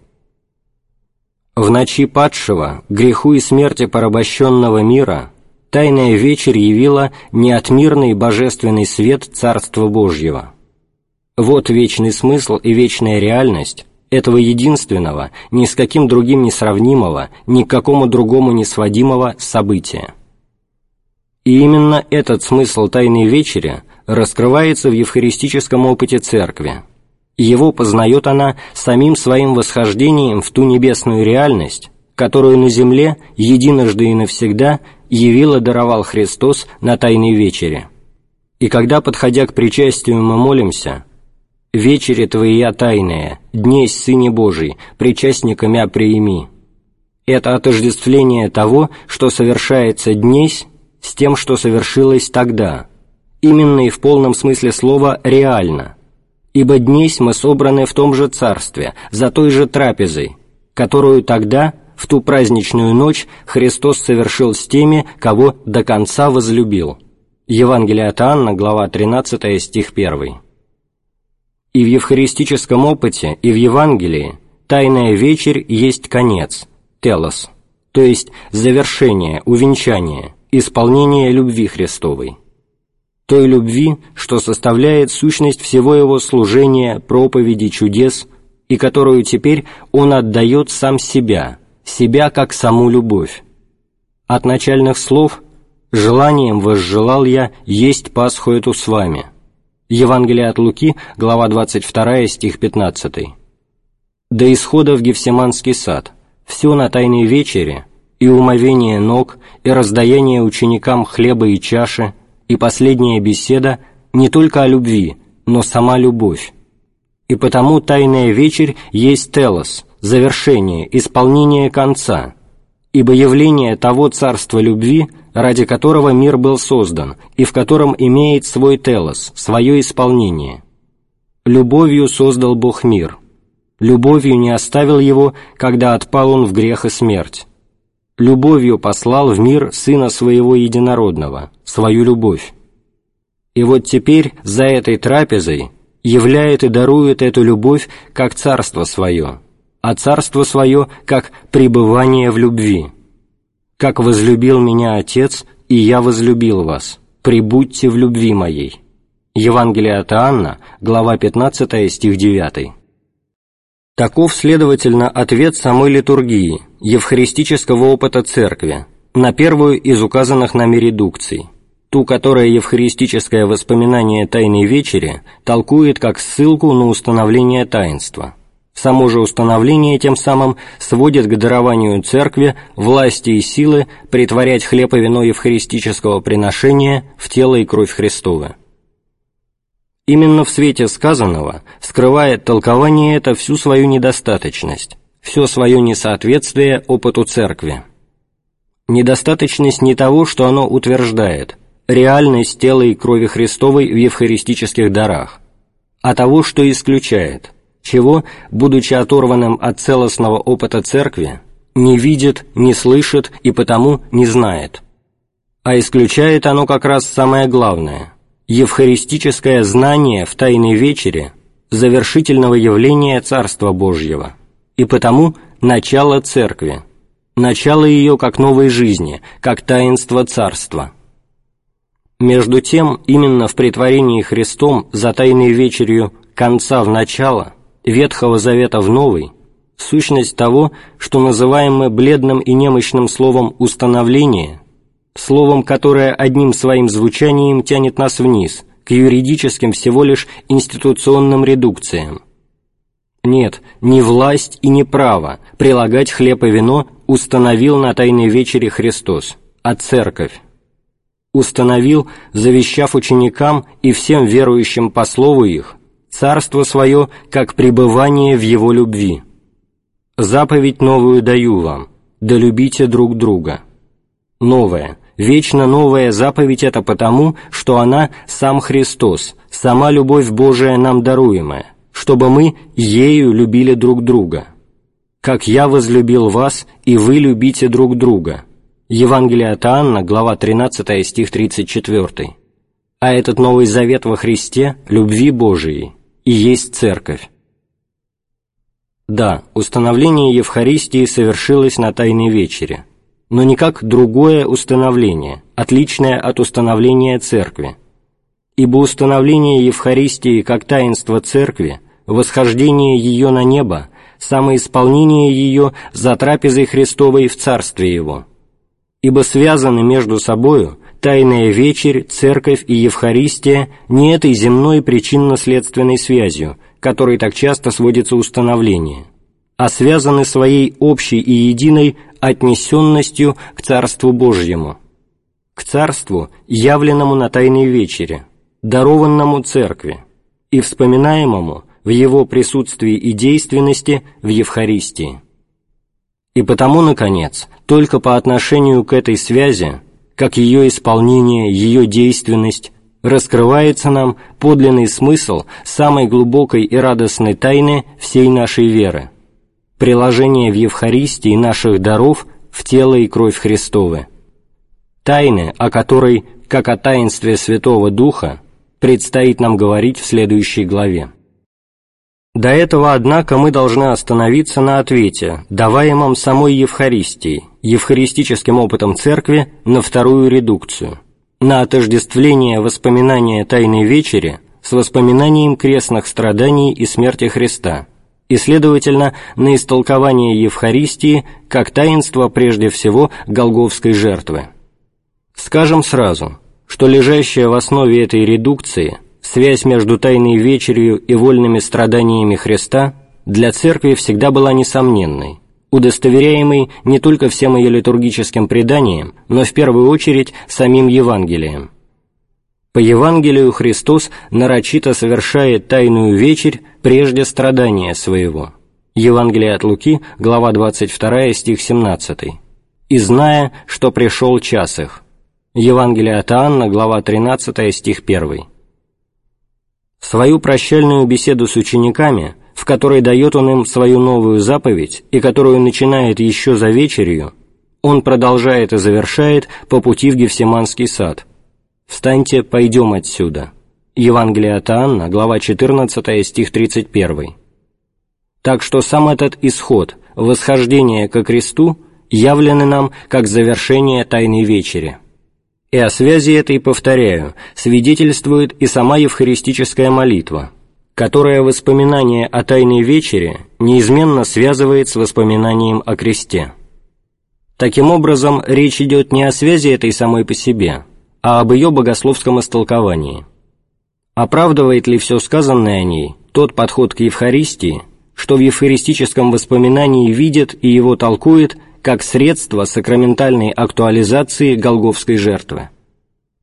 В ночи падшего, греху и смерти порабощенного мира, Тайная вечерь явила неотмирный божественный свет Царства Божьего. Вот вечный смысл и вечная реальность этого единственного, ни с каким другим не сравнимого, ни к какому другому не сводимого события. И именно этот смысл Тайной Вечери раскрывается в евхаристическом опыте Церкви. Его познает она самим своим восхождением в ту небесную реальность, которую на земле единожды и навсегда явил и даровал Христос на Тайной Вечере. И когда, подходя к причастию, мы молимся «Вечере Твоя тайная, днесь Сыне Божий, причастника мя приими», это отождествление того, что совершается днесь, с тем, что совершилось тогда, именно и в полном смысле слова «реально», ибо днесь мы собраны в том же царстве, за той же трапезой, которую тогда в ту праздничную ночь Христос совершил с теми, кого до конца возлюбил. Евангелие от Анна, глава 13, стих 1. И в евхаристическом опыте, и в Евангелии Тайная вечерь есть конец, телос, то есть завершение, увенчание, исполнение любви Христовой. Той любви, что составляет сущность всего Его служения, проповеди, чудес, и которую теперь Он отдает сам себя – себя как саму любовь. От начальных слов «желанием возжелал я есть Пасху эту с вами» Евангелие от Луки, глава 22, стих 15. До исхода в Гефсиманский сад, все на Тайной вечере, и умовение ног, и раздаяние ученикам хлеба и чаши, и последняя беседа не только о любви, но сама любовь. И потому Тайная вечерь есть телос – завершение, исполнение конца, ибо явление того царства любви, ради которого мир был создан, и в котором имеет свой телос, свое исполнение. Любовью создал Бог мир, любовью не оставил его, когда отпал он в грех и смерть. Любовью послал в мир Сына Своего Единородного, свою любовь. И вот теперь за этой трапезой являет и дарует эту любовь как царство свое, а царство свое как пребывание в любви. Как возлюбил меня Отец, и я возлюбил вас, прибудьте в любви моей». Евангелие от Иоанна, глава 15, стих 9. Таков, следовательно, ответ самой литургии, евхаристического опыта Церкви, на первую из указанных нами редукций, ту, которая евхаристическое воспоминание Тайной Вечери толкует как ссылку на установление таинства – Само же установление тем самым сводит к дарованию Церкви власти и силы притворять хлеб и вино евхаристического приношения в тело и кровь Христовы. Именно в свете сказанного скрывает толкование это всю свою недостаточность, все свое несоответствие опыту Церкви. Недостаточность не того, что оно утверждает, реальность тела и крови Христовой в евхаристических дарах, а того, что исключает – чего, будучи оторванным от целостного опыта Церкви, не видит, не слышит и потому не знает. А исключает оно как раз самое главное – евхаристическое знание в Тайной Вечере завершительного явления Царства Божьего, и потому начало Церкви, начало ее как новой жизни, как таинство Царства. Между тем, именно в притворении Христом за Тайной Вечерью конца в начало – Ветхого Завета в Новый, сущность того, что называем мы бледным и немощным словом «установление», словом, которое одним своим звучанием тянет нас вниз, к юридическим всего лишь институционным редукциям. Нет, не власть и не право прилагать хлеб и вино установил на Тайной Вечере Христос, а Церковь. Установил, завещав ученикам и всем верующим по слову их – царство свое, как пребывание в его любви. Заповедь новую даю вам, да любите друг друга. Новое, Вечно новая заповедь это потому, что она сам Христос, сама любовь Божия нам даруемая, чтобы мы ею любили друг друга. Как я возлюбил вас, и вы любите друг друга. Евангелие от Анна, глава 13, стих 34. А этот Новый Завет во Христе – любви Божией, и есть Церковь. Да, установление Евхаристии совершилось на Тайной Вечере – но не как другое установление, отличное от установления Церкви. Ибо установление Евхаристии как таинство Церкви, восхождение ее на небо, самоисполнение ее за трапезой Христовой в Царстве Его. Ибо связаны между собою Тайная Вечерь, Церковь и Евхаристия не этой земной причинно-следственной связью, которой так часто сводится установление, а связаны своей общей и единой отнесенностью к Царству Божьему, к Царству, явленному на Тайной Вечере, дарованному Церкви и вспоминаемому в Его присутствии и действенности в Евхаристии. И потому, наконец, только по отношению к этой связи, как ее исполнение, ее действенность, раскрывается нам подлинный смысл самой глубокой и радостной тайны всей нашей веры – приложение в Евхаристии наших даров в тело и кровь Христовы, тайны, о которой, как о таинстве Святого Духа, предстоит нам говорить в следующей главе. До этого, однако, мы должны остановиться на ответе, даваемом самой Евхаристией, евхаристическим опытом Церкви на вторую редукцию, на отождествление воспоминания Тайной Вечери с воспоминанием крестных страданий и смерти Христа – и, следовательно, на истолкование Евхаристии как таинство прежде всего Голговской жертвы. Скажем сразу, что лежащая в основе этой редукции связь между Тайной Вечерью и вольными страданиями Христа для Церкви всегда была несомненной, удостоверяемой не только всем ее литургическим преданием, но в первую очередь самим Евангелием. По Евангелию Христос нарочито совершает Тайную Вечерь прежде страдания своего. Евангелие от Луки, глава 22, стих 17. «И зная, что пришел час их». Евангелие от Анна, глава 13, стих 1. Свою прощальную беседу с учениками, в которой дает он им свою новую заповедь и которую начинает еще за вечерью, он продолжает и завершает по пути в Гефсиманский сад – «Встаньте, пойдем отсюда». Евангелие от Анна, глава 14, стих 31. Так что сам этот исход, восхождение ко кресту, явлены нам как завершение Тайной Вечери. И о связи этой, повторяю, свидетельствует и сама евхаристическая молитва, которая воспоминание о Тайной Вечере неизменно связывает с воспоминанием о кресте. Таким образом, речь идет не о связи этой самой по себе, а об ее богословском истолковании. Оправдывает ли все сказанное о ней тот подход к Евхаристии, что в евхаристическом воспоминании видит и его толкует как средство сакраментальной актуализации голговской жертвы?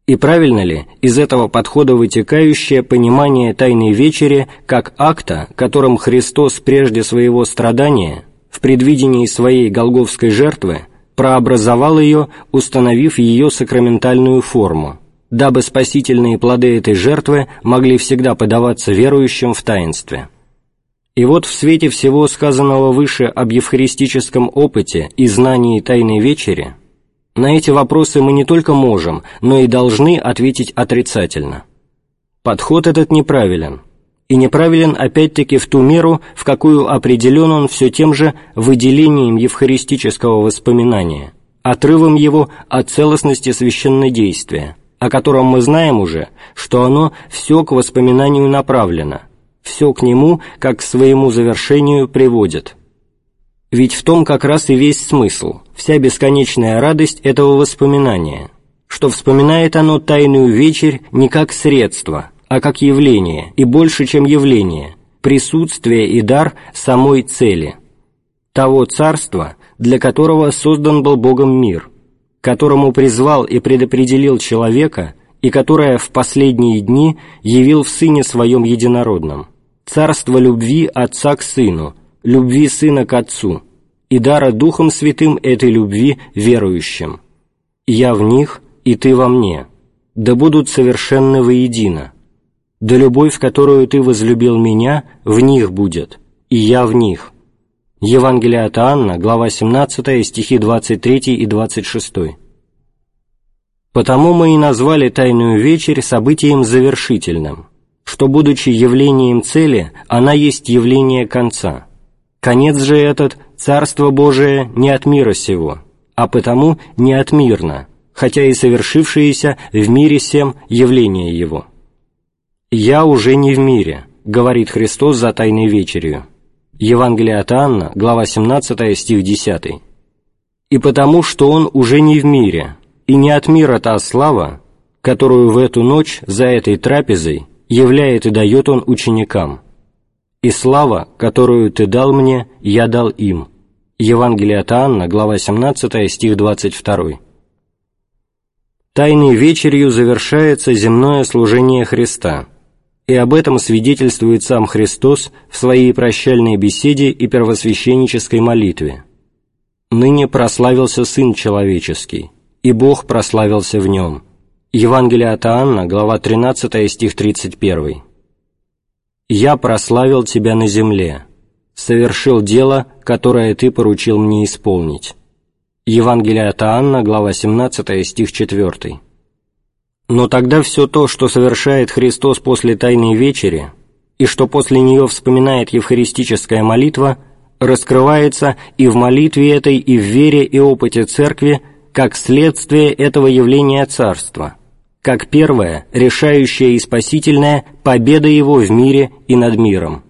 И правильно ли из этого подхода вытекающее понимание Тайной Вечери как акта, которым Христос прежде своего страдания, в предвидении своей голговской жертвы, прообразовал ее, установив ее сакраментальную форму, дабы спасительные плоды этой жертвы могли всегда подаваться верующим в таинстве. И вот в свете всего сказанного выше об евхаристическом опыте и знании Тайной Вечери, на эти вопросы мы не только можем, но и должны ответить отрицательно. Подход этот неправилен – и неправилен опять-таки в ту меру, в какую определен он все тем же выделением евхаристического воспоминания, отрывом его от целостности священнодействия, о котором мы знаем уже, что оно все к воспоминанию направлено, все к нему, как к своему завершению приводит. Ведь в том как раз и весь смысл, вся бесконечная радость этого воспоминания, что вспоминает оно тайную вечерь не как средство, а как явление, и больше, чем явление, присутствие и дар самой цели, того царства, для которого создан был Богом мир, которому призвал и предопределил человека и которое в последние дни явил в Сыне Своем Единородном, царство любви Отца к Сыну, любви Сына к Отцу и дара Духом Святым этой любви верующим, «Я в них, и ты во мне, да будут совершенны воедино, да любовь, которую ты возлюбил меня, в них будет, и я в них». Евангелие от Анна, глава 17, стихи 23 и 26. Потому мы и назвали Тайную Вечерь событием завершительным, что, будучи явлением цели, она есть явление конца. Конец же этот – Царство Божие не от мира сего, а потому не от мирно, хотя и совершившееся в мире всем явление его. «Я уже не в мире», — говорит Христос за Тайной Вечерью. Евангелие от Анна, глава 17, стих 10. «И потому, что Он уже не в мире, и не от мира та слава, которую в эту ночь за этой трапезой являет и дает Он ученикам. И слава, которую Ты дал мне, я дал им». Евангелие от Анна, глава 17, стих 22. Тайной вечерью завершается земное служение Христа – и об этом свидетельствует сам Христос в своей прощальной беседе и первосвященнической молитве. «Ныне прославился Сын Человеческий, и Бог прославился в Нем». Евангелие от Иоанна, глава 13, стих 31. «Я прославил Тебя на земле, совершил дело, которое Ты поручил мне исполнить». Евангелие от Иоанна, глава 17, стих 4. Но тогда все то, что совершает Христос после Тайной Вечери, и что после нее вспоминает евхаристическая молитва, раскрывается и в молитве этой, и в вере и опыте Церкви, как следствие этого явления Царства, как первая, решающая и спасительная победа Его в мире и над миром.